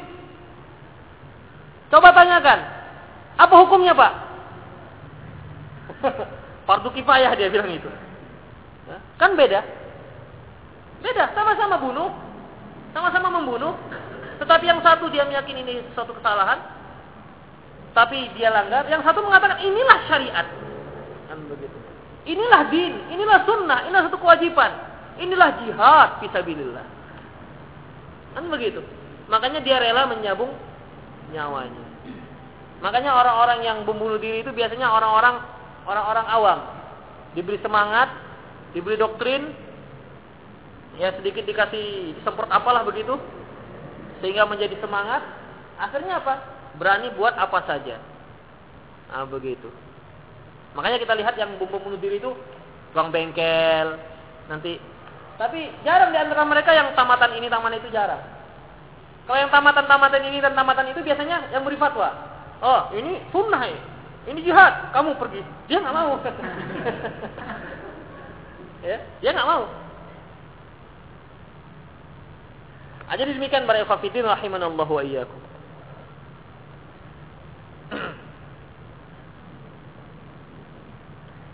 coba tanyakan, apa hukumnya pak? Fardu kifayah dia bilang itu. Kan beda. Beda, sama-sama bunuh, sama-sama membunuh, tetapi yang satu dia meyakini ini suatu kesalahan, tapi dia langgar, yang satu mengatakan inilah syariat. Inilah din, inilah sunnah, inilah satu kewajiban. Inilah jihad fisabilillah. Kan begitu. Makanya dia rela menyabung nyawanya. Makanya orang-orang yang membunuh diri itu biasanya orang-orang orang-orang awam. Diberi semangat, diberi doktrin, ya sedikit dikasih semprot apalah begitu, sehingga menjadi semangat. Akhirnya apa? Berani buat apa saja. Nah, begitu. Makanya kita lihat yang bom bunuh diri itu tukang bengkel, nanti. Tapi jarang di antara mereka yang tamatan ini tamatan itu jarang. Kalau yang tamatan-tamatan ini dan tamatan itu biasanya yang beri fatwa. Oh, ini sunnah ya. Ini jihad, kamu pergi. Dia nggak mau. ya, dia nggak mau. Aja demikian para ikhwatiddin rahimanallahu wa iyyakum.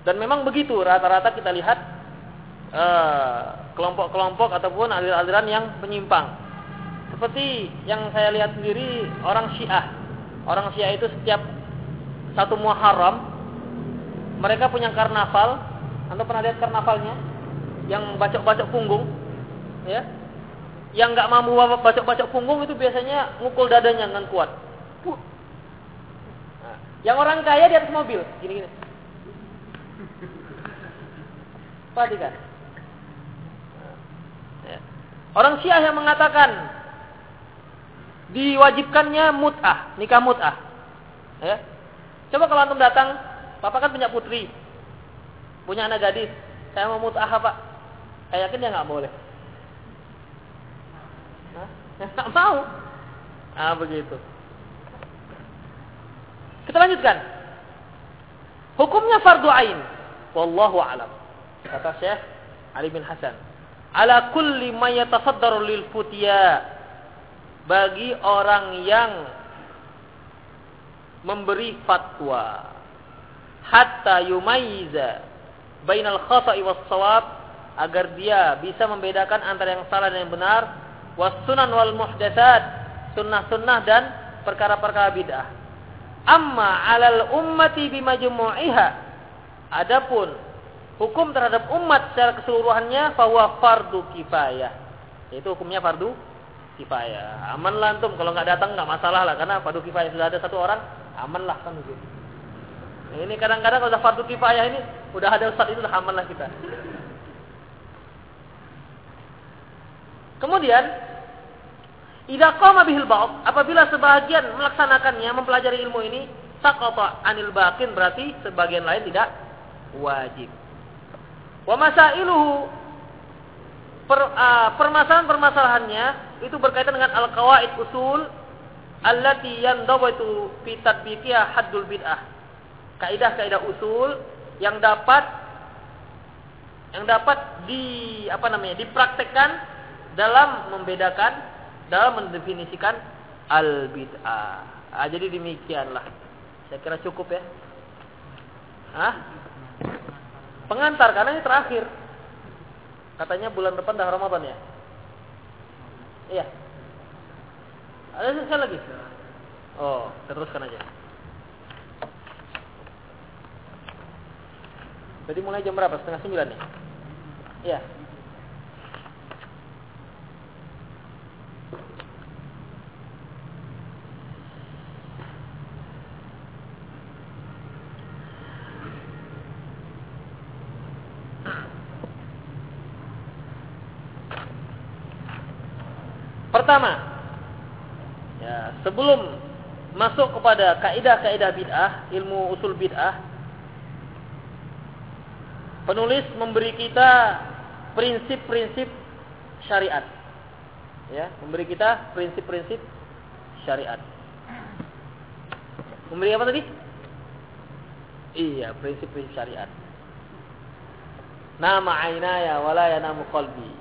Dan memang begitu rata-rata kita lihat eh, kelompok-kelompok uh, ataupun aliran-aliran yang menyimpang. Seperti yang saya lihat sendiri orang Syiah. Orang Syiah itu setiap satu Muharram mereka punya karnaval. Anda pernah lihat karnavalnya? Yang bacok-bacok punggung, ya? Yang nggak mampu bacok-bacok punggung itu biasanya ngukul dadanya dengan kuat. Nah, yang orang kaya di atas mobil, gini-gini. Perhatikan. Ya. Orang Syiah yang mengatakan diwajibkannya mut'ah, nikah mut'ah. Ya. Coba kalau antum datang, Papa kan punya putri, punya anak gadis, saya mau mut'ah apa? Saya yakin dia nggak boleh. Nggak mau. Ah begitu. Kita lanjutkan. Hukumnya fardu ain. Wallahu a'lam. Kata Syekh Ali bin Hasan. Ala kulli ma yatasaddaru lil futya. Bagi orang yang memberi fatwa hatta yumayyiza bainal khata'i was shawab agar dia bisa membedakan antara yang salah dan yang benar was sunan wal muhdatsat sunnah-sunnah dan perkara-perkara bid'ah amma 'alal ummati bimajmu'iha adapun hukum terhadap umat secara keseluruhannya bahwa fardu kifayah. Itu hukumnya fardu kifayah. Aman lah antum kalau nggak datang nggak masalah lah karena fardu kifayah sudah ada satu orang, aman lah kan begitu. Ini kadang-kadang kalau fardu kifayah ini udah ada ustaz itu udah aman lah kita. Kemudian Idza qama bihil ba'd, apabila sebagian melaksanakannya, mempelajari ilmu ini, saqata anil baqin berarti sebagian lain tidak wajib. Wa masailuhu per, uh, permasalahan-permasalahannya itu berkaitan dengan al-qawaid usul allati yandawatu fi tatbiqiha haddul bid'ah. Kaidah-kaidah usul yang dapat yang dapat di apa namanya? dipraktekkan dalam membedakan dalam mendefinisikan al bid'ah. Ah, jadi demikianlah. Saya kira cukup ya. Hah? Pengantar karena ini terakhir. Katanya bulan depan dah Ramadan ya. Iya. Ada sekali lagi? Oh, teruskan aja. Jadi mulai jam berapa? Setengah sembilan nih. Iya. Pertama, ya, sebelum masuk kepada kaidah-kaidah bid'ah, ilmu usul bid'ah, penulis memberi kita prinsip-prinsip syariat. Ya, memberi kita prinsip-prinsip syariat. Memberi apa tadi? Iya, prinsip-prinsip syariat. Nama ainaya wala yanamu qalbi.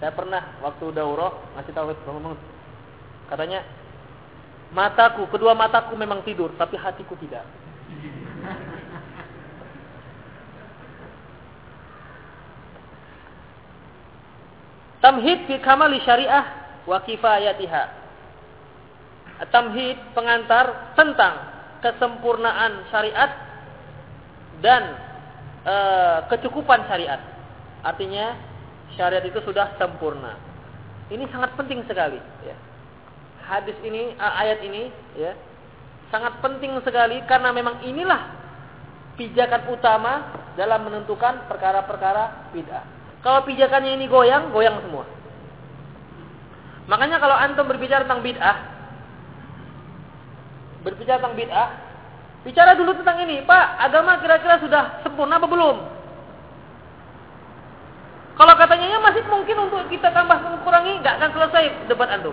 Saya pernah waktu daurah ngasih tahu bangun Katanya mataku, kedua mataku memang tidur, tapi hatiku tidak. Tamhid fi kamali syariah wa kifayatiha. Tamhid pengantar tentang kesempurnaan syariat dan e, kecukupan syariat. Artinya syariat itu sudah sempurna. Ini sangat penting sekali. Ya. Hadis ini, ayat ini, ya, sangat penting sekali karena memang inilah pijakan utama dalam menentukan perkara-perkara bid'ah. Kalau pijakannya ini goyang, goyang semua. Makanya kalau antum berbicara tentang bid'ah, berbicara tentang bid'ah, bicara dulu tentang ini, Pak, agama kira-kira sudah sempurna apa belum? Kalau katanya ya masih mungkin untuk kita tambah mengurangi, nggak akan selesai debat antum.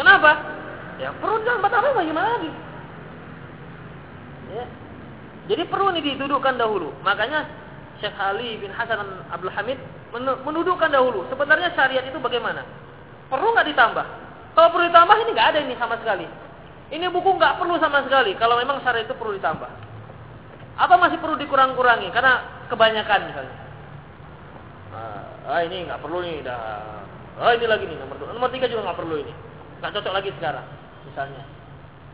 Kenapa? Ya perlu tambah tambah bagaimana lagi? Ya. Jadi perlu ini didudukkan dahulu. Makanya Syekh Ali bin Hasan Abdul Hamid mendudukkan dahulu. Sebenarnya syariat itu bagaimana? Perlu nggak ditambah? Kalau perlu ditambah ini nggak ada ini sama sekali. Ini buku nggak perlu sama sekali. Kalau memang syariat itu perlu ditambah. Apa masih perlu dikurang-kurangi? Karena kebanyakan misalnya. Ah, ini nggak perlu nih, dah. Ah ini lagi nih nomor dua. Nomor tiga juga nggak perlu ini, nggak cocok lagi sekarang, misalnya.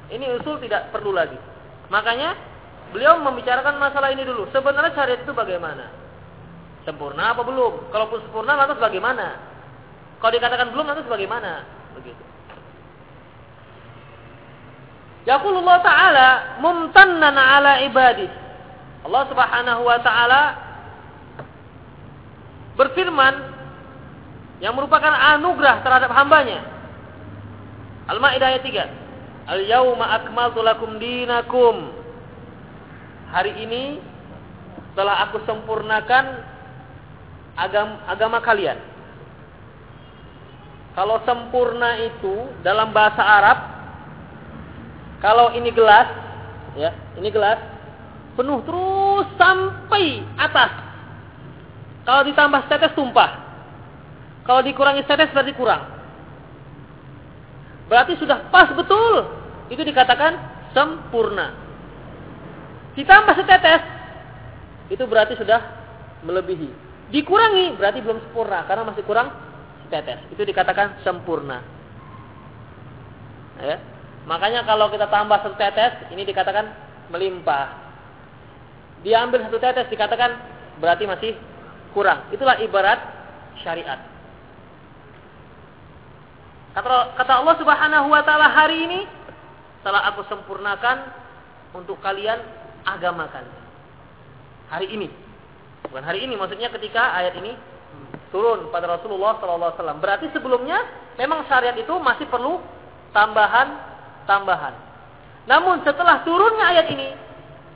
Ini usul tidak perlu lagi. Makanya beliau membicarakan masalah ini dulu. Sebenarnya syariat itu bagaimana? Sempurna apa belum? Kalaupun sempurna lantas bagaimana? Kalau dikatakan belum lantas bagaimana? Begitu. Yaqulullah Ta'ala mumtannan ala ibadih. Allah Subhanahu wa taala berfirman yang merupakan anugerah terhadap hambanya. Al-Maidah ayat 3. Al-yauma akmaltu lakum dinakum. Hari ini telah aku sempurnakan agama, agama kalian. Kalau sempurna itu dalam bahasa Arab kalau ini gelas ya, ini gelas penuh terus sampai atas kalau ditambah setetes tumpah. Kalau dikurangi setetes berarti kurang. Berarti sudah pas betul. Itu dikatakan sempurna. Ditambah setetes itu berarti sudah melebihi. Dikurangi berarti belum sempurna karena masih kurang setetes. Itu dikatakan sempurna. Ya. Makanya kalau kita tambah satu tetes, ini dikatakan melimpah. Diambil satu tetes dikatakan berarti masih kurang. Itulah ibarat syariat. Kata, kata Allah Subhanahu wa taala hari ini telah aku sempurnakan untuk kalian agama kalian. Hari ini. Bukan hari ini, maksudnya ketika ayat ini turun pada Rasulullah sallallahu alaihi wasallam. Berarti sebelumnya memang syariat itu masih perlu tambahan-tambahan. Namun setelah turunnya ayat ini,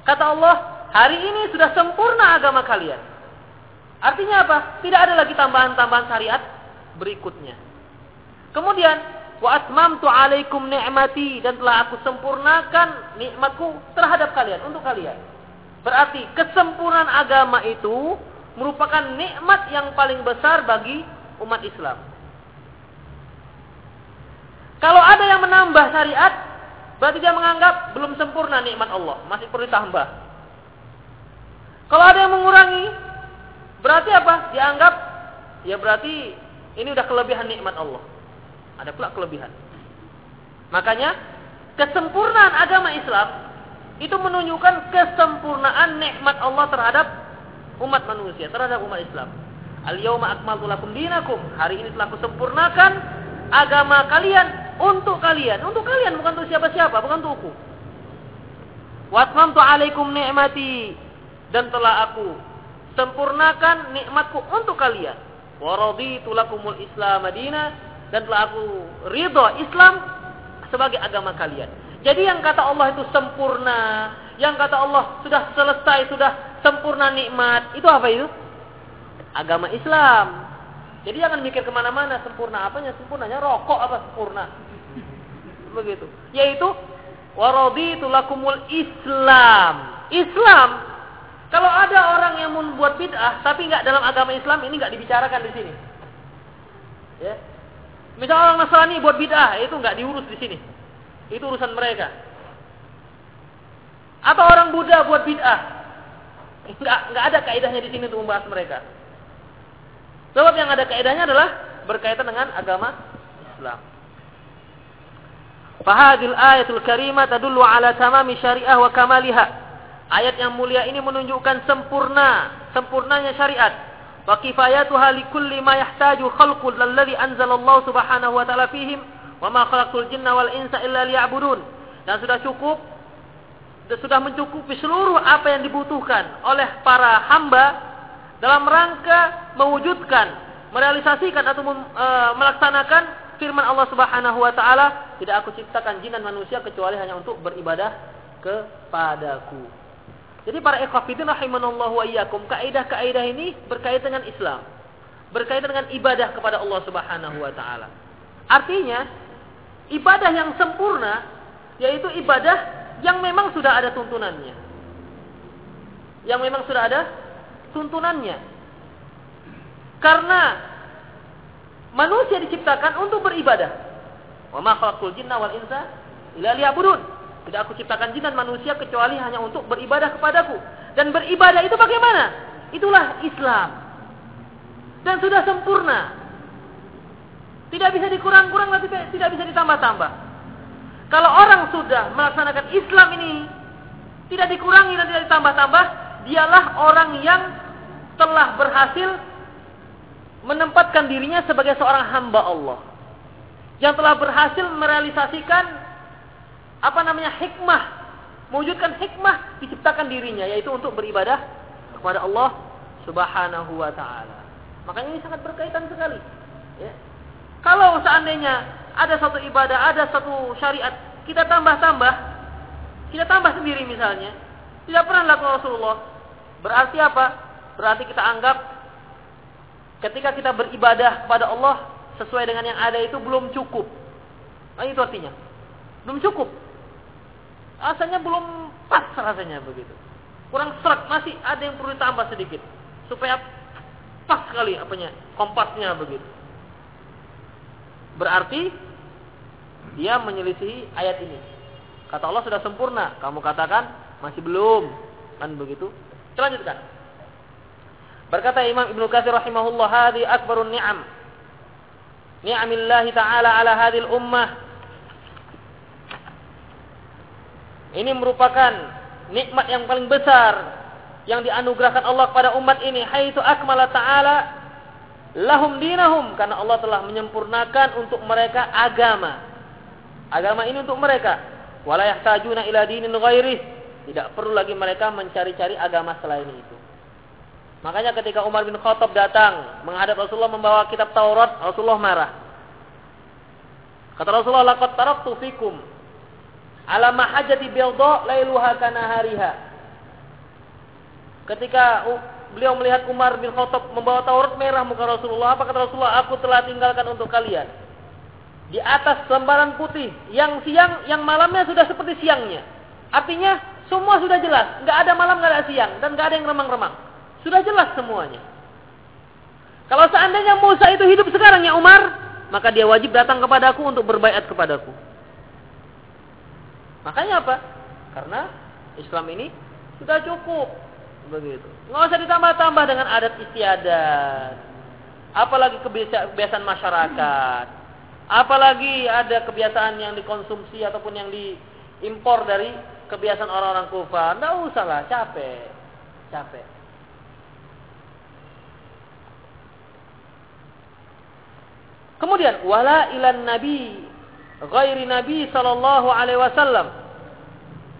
kata Allah, hari ini sudah sempurna agama kalian. Artinya apa? Tidak ada lagi tambahan-tambahan syariat berikutnya. Kemudian wa atmamtu alaikum ni'mati dan telah aku sempurnakan nikmatku terhadap kalian untuk kalian. Berarti kesempurnaan agama itu merupakan nikmat yang paling besar bagi umat Islam. Kalau ada yang menambah syariat, berarti dia menganggap belum sempurna nikmat Allah, masih perlu ditambah. Kalau ada yang mengurangi, berarti apa? Dianggap ya berarti ini udah kelebihan nikmat Allah. Ada pula kelebihan. Makanya kesempurnaan agama Islam itu menunjukkan kesempurnaan nikmat Allah terhadap umat manusia, terhadap umat Islam. Al-yauma akmaltu lakum dinakum. Hari ini telah kusempurnakan agama kalian untuk kalian, untuk kalian bukan untuk siapa-siapa, bukan untukku. Watmamtu alaikum ni'mati dan telah aku sempurnakan nikmatku untuk kalian. Waraditu lakumul Islam Madinah dan telah aku ridho Islam sebagai agama kalian. Jadi yang kata Allah itu sempurna, yang kata Allah sudah selesai, sudah sempurna nikmat, itu apa itu? Agama Islam. Jadi jangan mikir ke mana-mana sempurna apanya sempurnanya rokok apa sempurna begitu yaitu waraditu lakumul Islam Islam kalau ada orang yang membuat bid'ah tapi nggak dalam agama Islam ini nggak dibicarakan di sini. Ya. Misal orang Nasrani buat bid'ah itu nggak diurus di sini. Itu urusan mereka. Atau orang Buddha buat bid'ah nggak nggak ada kaidahnya di sini untuk membahas mereka. Sebab yang ada kaidahnya adalah berkaitan dengan agama Islam. Fahadil ayatul karimah tadullu ala tamami syariah wa kamaliha. Ayat yang mulia ini menunjukkan sempurna, sempurnanya syariat. Wa kifayatuha likulli ma yahtaju khalqul alladhi anzalallahu subhanahu wa ta'ala fihim wa ma khalaqtul jinna wal insa illa liya'budun. Dan sudah cukup sudah mencukupi seluruh apa yang dibutuhkan oleh para hamba dalam rangka mewujudkan, merealisasikan atau mem, e, melaksanakan firman Allah Subhanahu wa taala, tidak aku ciptakan jin dan manusia kecuali hanya untuk beribadah kepadaku. Jadi para ikhwatiddin rahimanallahu wa iyyakum, kaidah-kaidah ini berkaitan dengan Islam. Berkaitan dengan ibadah kepada Allah Subhanahu wa taala. Artinya, ibadah yang sempurna yaitu ibadah yang memang sudah ada tuntunannya. Yang memang sudah ada tuntunannya. Karena manusia diciptakan untuk beribadah. Wa ma jinna wal insa illa liya'budun. Tidak aku ciptakan jin dan manusia kecuali hanya untuk beribadah kepadaku. Dan beribadah itu bagaimana? Itulah Islam. Dan sudah sempurna. Tidak bisa dikurang-kurang, tidak bisa ditambah-tambah. Kalau orang sudah melaksanakan Islam ini tidak dikurangi dan tidak ditambah-tambah, dialah orang yang telah berhasil menempatkan dirinya sebagai seorang hamba Allah. Yang telah berhasil merealisasikan apa namanya hikmah, mewujudkan hikmah diciptakan dirinya yaitu untuk beribadah kepada Allah Subhanahu wa taala. Makanya ini sangat berkaitan sekali. Ya. Kalau seandainya ada satu ibadah, ada satu syariat, kita tambah-tambah, kita tambah sendiri misalnya, tidak pernah lakukan Rasulullah. Berarti apa? Berarti kita anggap ketika kita beribadah kepada Allah sesuai dengan yang ada itu belum cukup. Nah, itu artinya. Belum cukup. Rasanya belum pas rasanya begitu. Kurang serak, masih ada yang perlu ditambah sedikit. Supaya pas sekali apanya, kompasnya begitu. Berarti dia menyelisihi ayat ini. Kata Allah sudah sempurna, kamu katakan masih belum. Kan begitu? Kita lanjutkan. Berkata Imam Ibnu Katsir rahimahullah, "Hadhi akbarun ni'am." Ni'amillah taala ala hadhil ummah. Ini merupakan nikmat yang paling besar yang dianugerahkan Allah kepada umat ini, haitsu akmala ta'ala lahum dinahum karena Allah telah menyempurnakan untuk mereka agama. Agama ini untuk mereka. Wala yahtajuna ila dinin ghairih. Tidak perlu lagi mereka mencari-cari agama selain itu. Makanya ketika Umar bin Khattab datang menghadap Rasulullah membawa kitab Taurat, Rasulullah marah. Kata Rasulullah, "Laqad taraktu fikum ala mahajati bayda lailuha kana hariha." Ketika beliau melihat Umar bin Khattab membawa Taurat merah muka Rasulullah. Apa kata Rasulullah? Aku telah tinggalkan untuk kalian. Di atas lembaran putih. Yang siang, yang malamnya sudah seperti siangnya. Artinya semua sudah jelas. Nggak ada malam, nggak ada siang. Dan nggak ada yang remang-remang. Sudah jelas semuanya. Kalau seandainya Musa itu hidup sekarang ya Umar, maka dia wajib datang kepadaku untuk berbaikat kepadaku. Makanya apa? Karena Islam ini sudah cukup. Begitu. Nggak usah ditambah-tambah dengan adat istiadat. Apalagi kebiasaan masyarakat. Apalagi ada kebiasaan yang dikonsumsi ataupun yang diimpor dari kebiasaan orang-orang kufar. Nggak usah lah, capek. Capek. Kemudian wala ilan nabi ghairi nabi sallallahu alaihi wasallam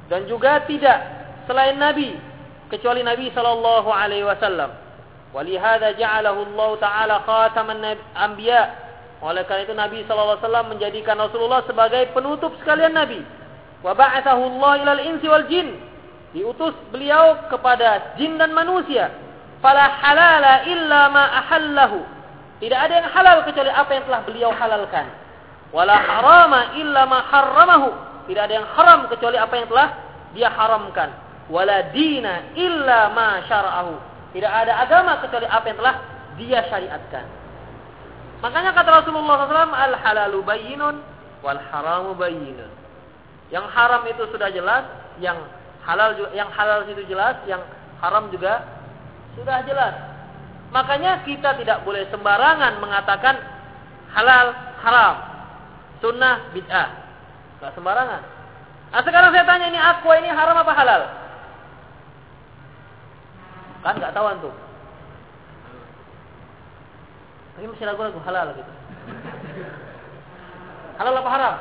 dan juga tidak selain nabi kecuali nabi sallallahu alaihi wasallam. Walihada ja'alahu Allah taala khataman anbiya. Oleh karena itu Nabi sallallahu alaihi wasallam menjadikan Rasulullah sebagai penutup sekalian nabi. Wa ba'athahu Allah ilal insi wal jin. Diutus beliau kepada jin dan manusia. Fala halala illa ma ahallahu tidak ada yang halal kecuali apa yang telah beliau halalkan. Wala harama illa ma harramahu. Tidak ada yang haram kecuali apa yang telah dia haramkan. Wala dina illa ma syara'ahu. Tidak ada agama kecuali apa yang telah dia syariatkan. Makanya kata Rasulullah SAW, al halalu bayyinun wal haramu bayyinun. Yang haram itu sudah jelas, yang halal yang halal itu jelas, yang haram juga sudah jelas. Makanya kita tidak boleh sembarangan mengatakan halal, haram, sunnah, bid'ah. Gak sembarangan. Nah sekarang saya tanya ini aqua ini haram apa halal? Kan nggak tahu antum. Tapi masih ragu-ragu halal gitu. Halal apa haram?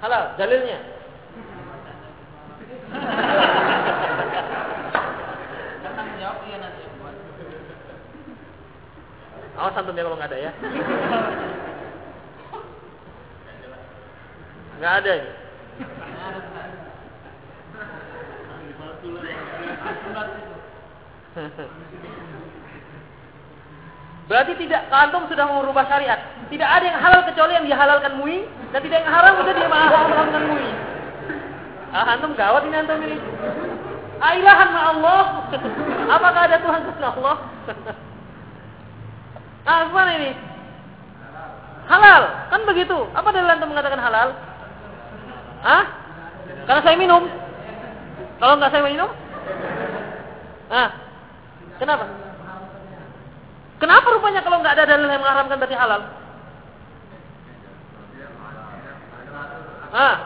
Halal, dalilnya. Awas antum ya kalau nggak ada ya. Nggak ada ini. Berarti tidak antum sudah merubah syariat. Tidak ada yang halal kecuali yang dihalalkan MUI dan tidak yang haram yang diharamkan MUI. Ah, antum gawat ini antum ini. Ailahan ma Allah. Apakah ada Tuhan selain Allah? Ah, gimana ini? Halal. Kan begitu. Apa dalil antum mengatakan halal? Hah? Karena saya minum. Kalau nggak saya minum? Ah. Kenapa? Kenapa rupanya kalau nggak ada dalil yang mengharamkan berarti halal? Ah.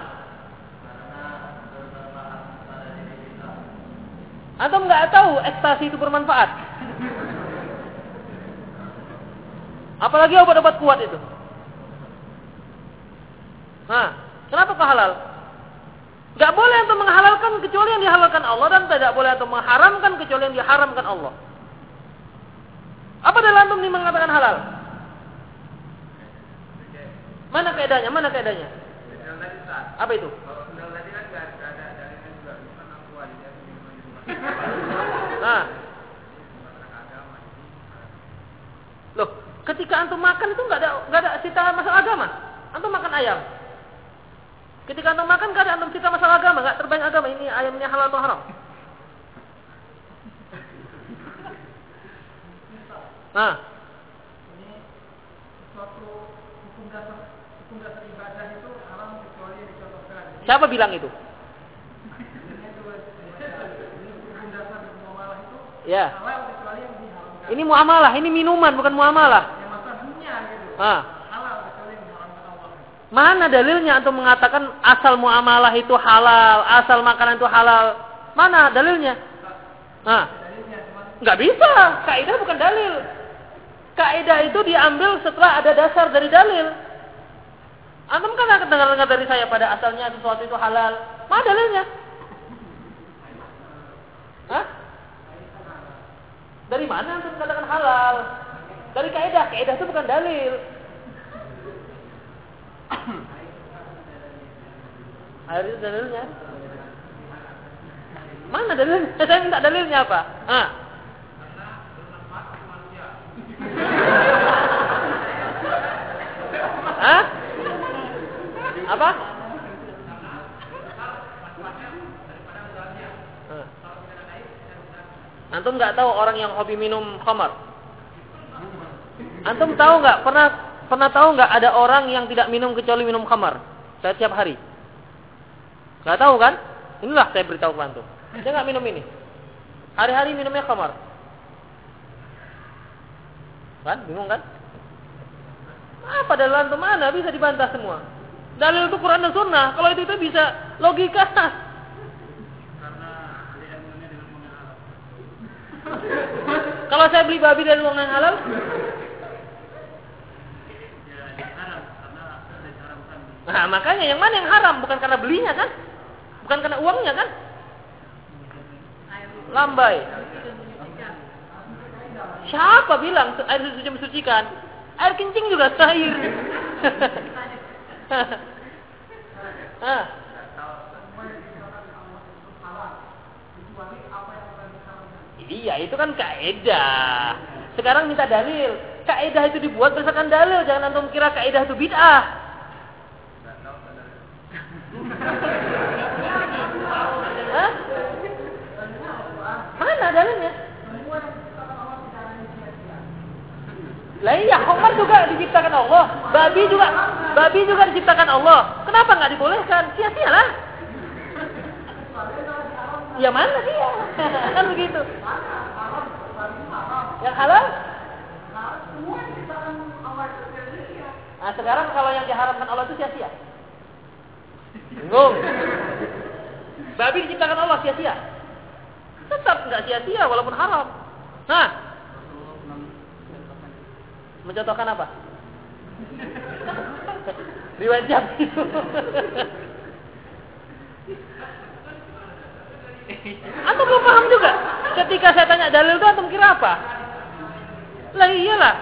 Antum nggak tahu ekstasi itu bermanfaat? Apalagi obat-obat kuat itu. Nah, kenapa kok halal? Gak boleh untuk menghalalkan kecuali yang dihalalkan Allah dan tidak boleh untuk mengharamkan kecuali yang diharamkan Allah. Apa dalam antum ini mengatakan halal? Mana keadaannya? Mana keadaannya? Apa itu? Nah, loh, Ketika antum makan itu nggak ada nggak ada cerita masalah agama. Antum makan ayam. Ketika antum makan nggak ada antum cerita masalah agama, nggak terbanyak agama. Ini ayamnya halal atau haram. Nah. Ini suatu hukum dasar hukum dasar ibadah itu haram kecuali yang dicontohkan. Siapa bilang itu? Ya. Ini muamalah, ini minuman bukan muamalah. Ah. Mana dalilnya untuk mengatakan asal muamalah itu halal, asal makanan itu halal? Mana dalilnya? Ah. Nggak bisa. Kaidah bukan dalil. Kaidah itu diambil setelah ada dasar dari dalil. Antum kan akan dengar-dengar dari saya pada asalnya sesuatu itu halal. Mana dalilnya? Hah? Dari mana antum katakan halal? Dari kaidah, kaidah itu bukan dalil. Air itu dalilnya? Mana dalilnya? Eh, saya minta dalilnya apa? Hah? Hah? Apa? Antum nggak tahu orang yang hobi minum khamar? Antum tahu nggak pernah pernah tahu nggak ada orang yang tidak minum kecuali minum khamar setiap hari? Nggak tahu kan? Inilah saya beritahu ke antum. Dia nggak minum ini. Hari-hari minumnya khamar. Kan? Bingung kan? Apa dalil antum mana? Bisa dibantah semua. Dalil itu Quran dan Sunnah. Kalau itu itu bisa logika. Kalau saya beli babi dari uang yang halal, Nah, makanya yang mana yang haram? Bukan karena belinya kan? Bukan karena uangnya kan? Lambai. Siapa bilang air suci mensucikan? Air kencing juga cair. Iya, itu kan kaidah. Sekarang minta dalil. Kaidah itu dibuat berdasarkan dalil, jangan antum kira kaidah itu bid'ah. Hah? Mana dalilnya? Lah iya, Khamar juga diciptakan Allah. Babi juga, babi juga diciptakan Allah. Kenapa nggak dibolehkan? Sia-sia lah. Ya mana dia? kan begitu. Yang halal? Nah sekarang kalau yang diharamkan Allah itu sia-sia. Bingung. Babi diciptakan Allah sia-sia. Tetap nggak sia-sia walaupun haram. Nah, mencontohkan apa? Riwayat itu. Antum belum paham juga. Ketika saya tanya dalil itu antum kira apa? Lah iyalah.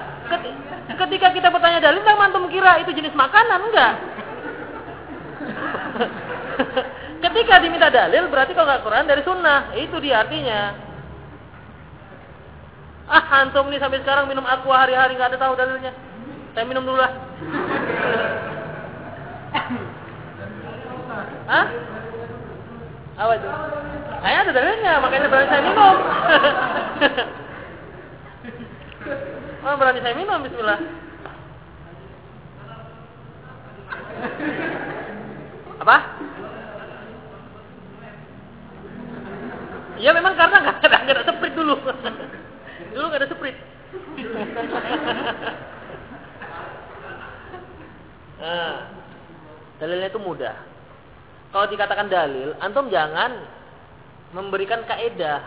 Ketika kita bertanya dalil, antum kira itu jenis makanan enggak? Ketika diminta dalil berarti kalau nggak Quran dari sunnah. Itu dia artinya. Ah antum nih sampai sekarang minum aqua hari-hari nggak ada tahu dalilnya. Saya minum dulu lah. Hah? Apa itu? Saya ada dalilnya, makanya berani saya minum. oh, berani saya minum, Bismillah. Apa? Ya memang karena nggak ada, nggak ada seprit dulu. dulu nggak ada seprit. nah, dalilnya itu mudah. Kalau dikatakan dalil, antum jangan memberikan kaedah.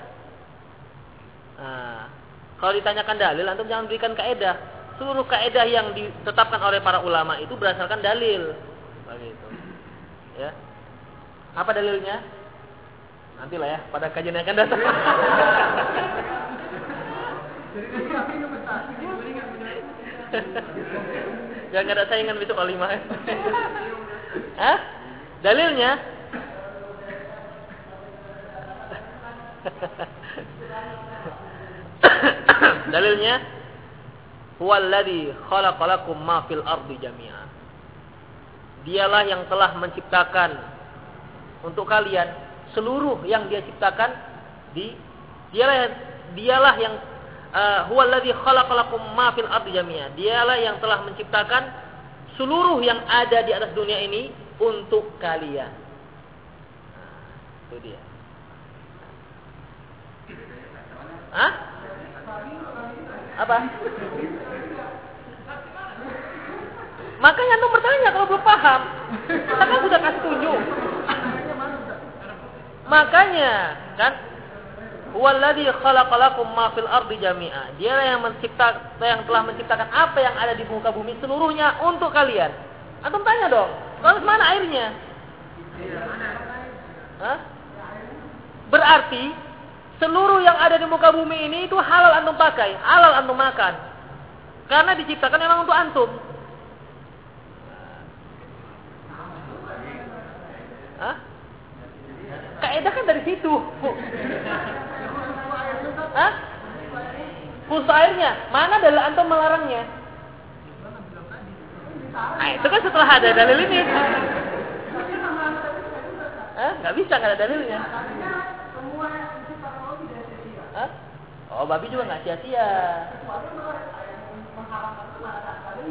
Nah, kalau ditanyakan dalil, antum jangan berikan kaedah. Seluruh kaedah yang ditetapkan oleh para ulama itu berdasarkan dalil. Begitu. Ya. Apa dalilnya? Nantilah ya, pada kajian yang akan datang. Jangan ada saingan besok lima. Hah? Dalilnya? Dalilnya huwallazi khalaqalakum ma fil ardi jami'a. Dialah yang telah menciptakan untuk kalian seluruh yang dia ciptakan di dialah dialah yang uh, huwallazi khalaqalakum ma fil ardi jami'a. Dialah yang telah menciptakan seluruh yang ada di atas dunia ini untuk kalian. Nah, itu dia. Hah? Apa? Makanya antum bertanya kalau belum paham. Kita kan sudah kasih tunjuk. Makanya kan Walladhi khalaqalakum ma fil ardi jami'a. Dia yang mencipta yang telah menciptakan apa yang ada di muka bumi seluruhnya untuk kalian. Antum tanya dong, terus mana airnya? Hah? Berarti seluruh yang ada di muka bumi ini itu halal antum pakai, halal antum makan. Karena diciptakan memang untuk antum. Hah? Kaidah kan dari situ. Hah? Khusus airnya. Mana dalil antum melarangnya? Nah, itu kan setelah ada dalil ini. Hah? Gak bisa, gak ada dalilnya. Hah? Oh, babi juga nggak sia-sia.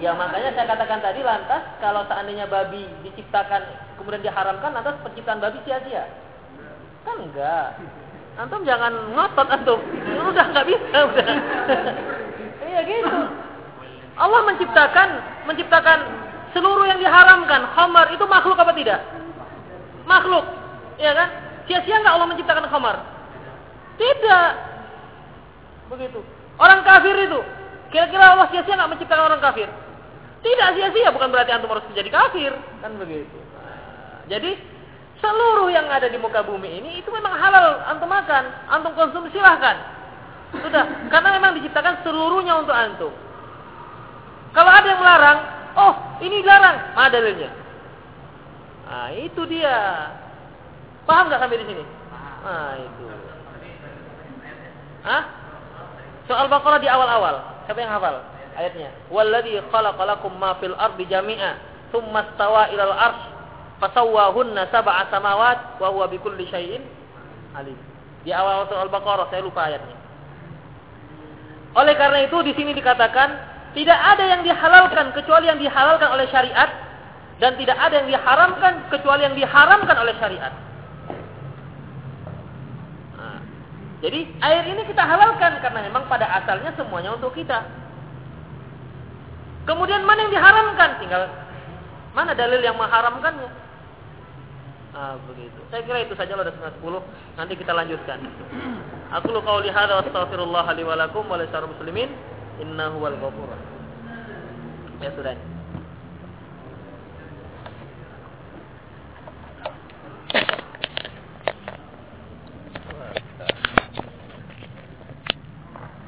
Ya makanya saya katakan tadi lantas kalau seandainya babi diciptakan kemudian diharamkan lantas penciptaan babi sia-sia. Kan enggak. Antum jangan ngotot antum. Udah nggak bisa udah. Iya gitu. Allah menciptakan menciptakan seluruh yang diharamkan. Khamar itu makhluk apa tidak? Makhluk. Iya kan? Sia-sia nggak Allah menciptakan khamar? Tidak. Begitu. Orang kafir itu. Kira-kira Allah sia-sia nggak menciptakan orang kafir? Tidak sia-sia, bukan berarti antum harus menjadi kafir, kan begitu. Nah, jadi seluruh yang ada di muka bumi ini itu memang halal antum makan, antum konsumsi silahkan. Sudah, karena memang diciptakan seluruhnya untuk antum. Kalau ada yang melarang, oh ini dilarang, mana dalilnya? Nah itu dia. Paham nggak sampai di sini? Nah itu. Hah? Soal Baqarah di awal-awal. Siapa yang hafal? ayatnya walladzi khalaqalakum ma fil ardi jami'a tsumma stawa ilal arsy fasawwahunna sab'a samawat wa huwa bikulli syai'in alim di awal surah Al-Baqarah saya lupa ayatnya oleh karena itu di sini dikatakan tidak ada yang dihalalkan kecuali yang dihalalkan oleh syariat dan tidak ada yang diharamkan kecuali yang diharamkan oleh syariat. Nah, jadi air ini kita halalkan karena memang pada asalnya semuanya untuk kita. Kemudian mana yang diharamkan? Tinggal mana dalil yang mengharamkannya? Ah, begitu. Saya kira itu saja loh 10. Nanti kita lanjutkan. Aku lu kau lihat wa astaghfirullah li walakum wa lisar muslimin innahu wal ghafur. Ya sudah. Thank you.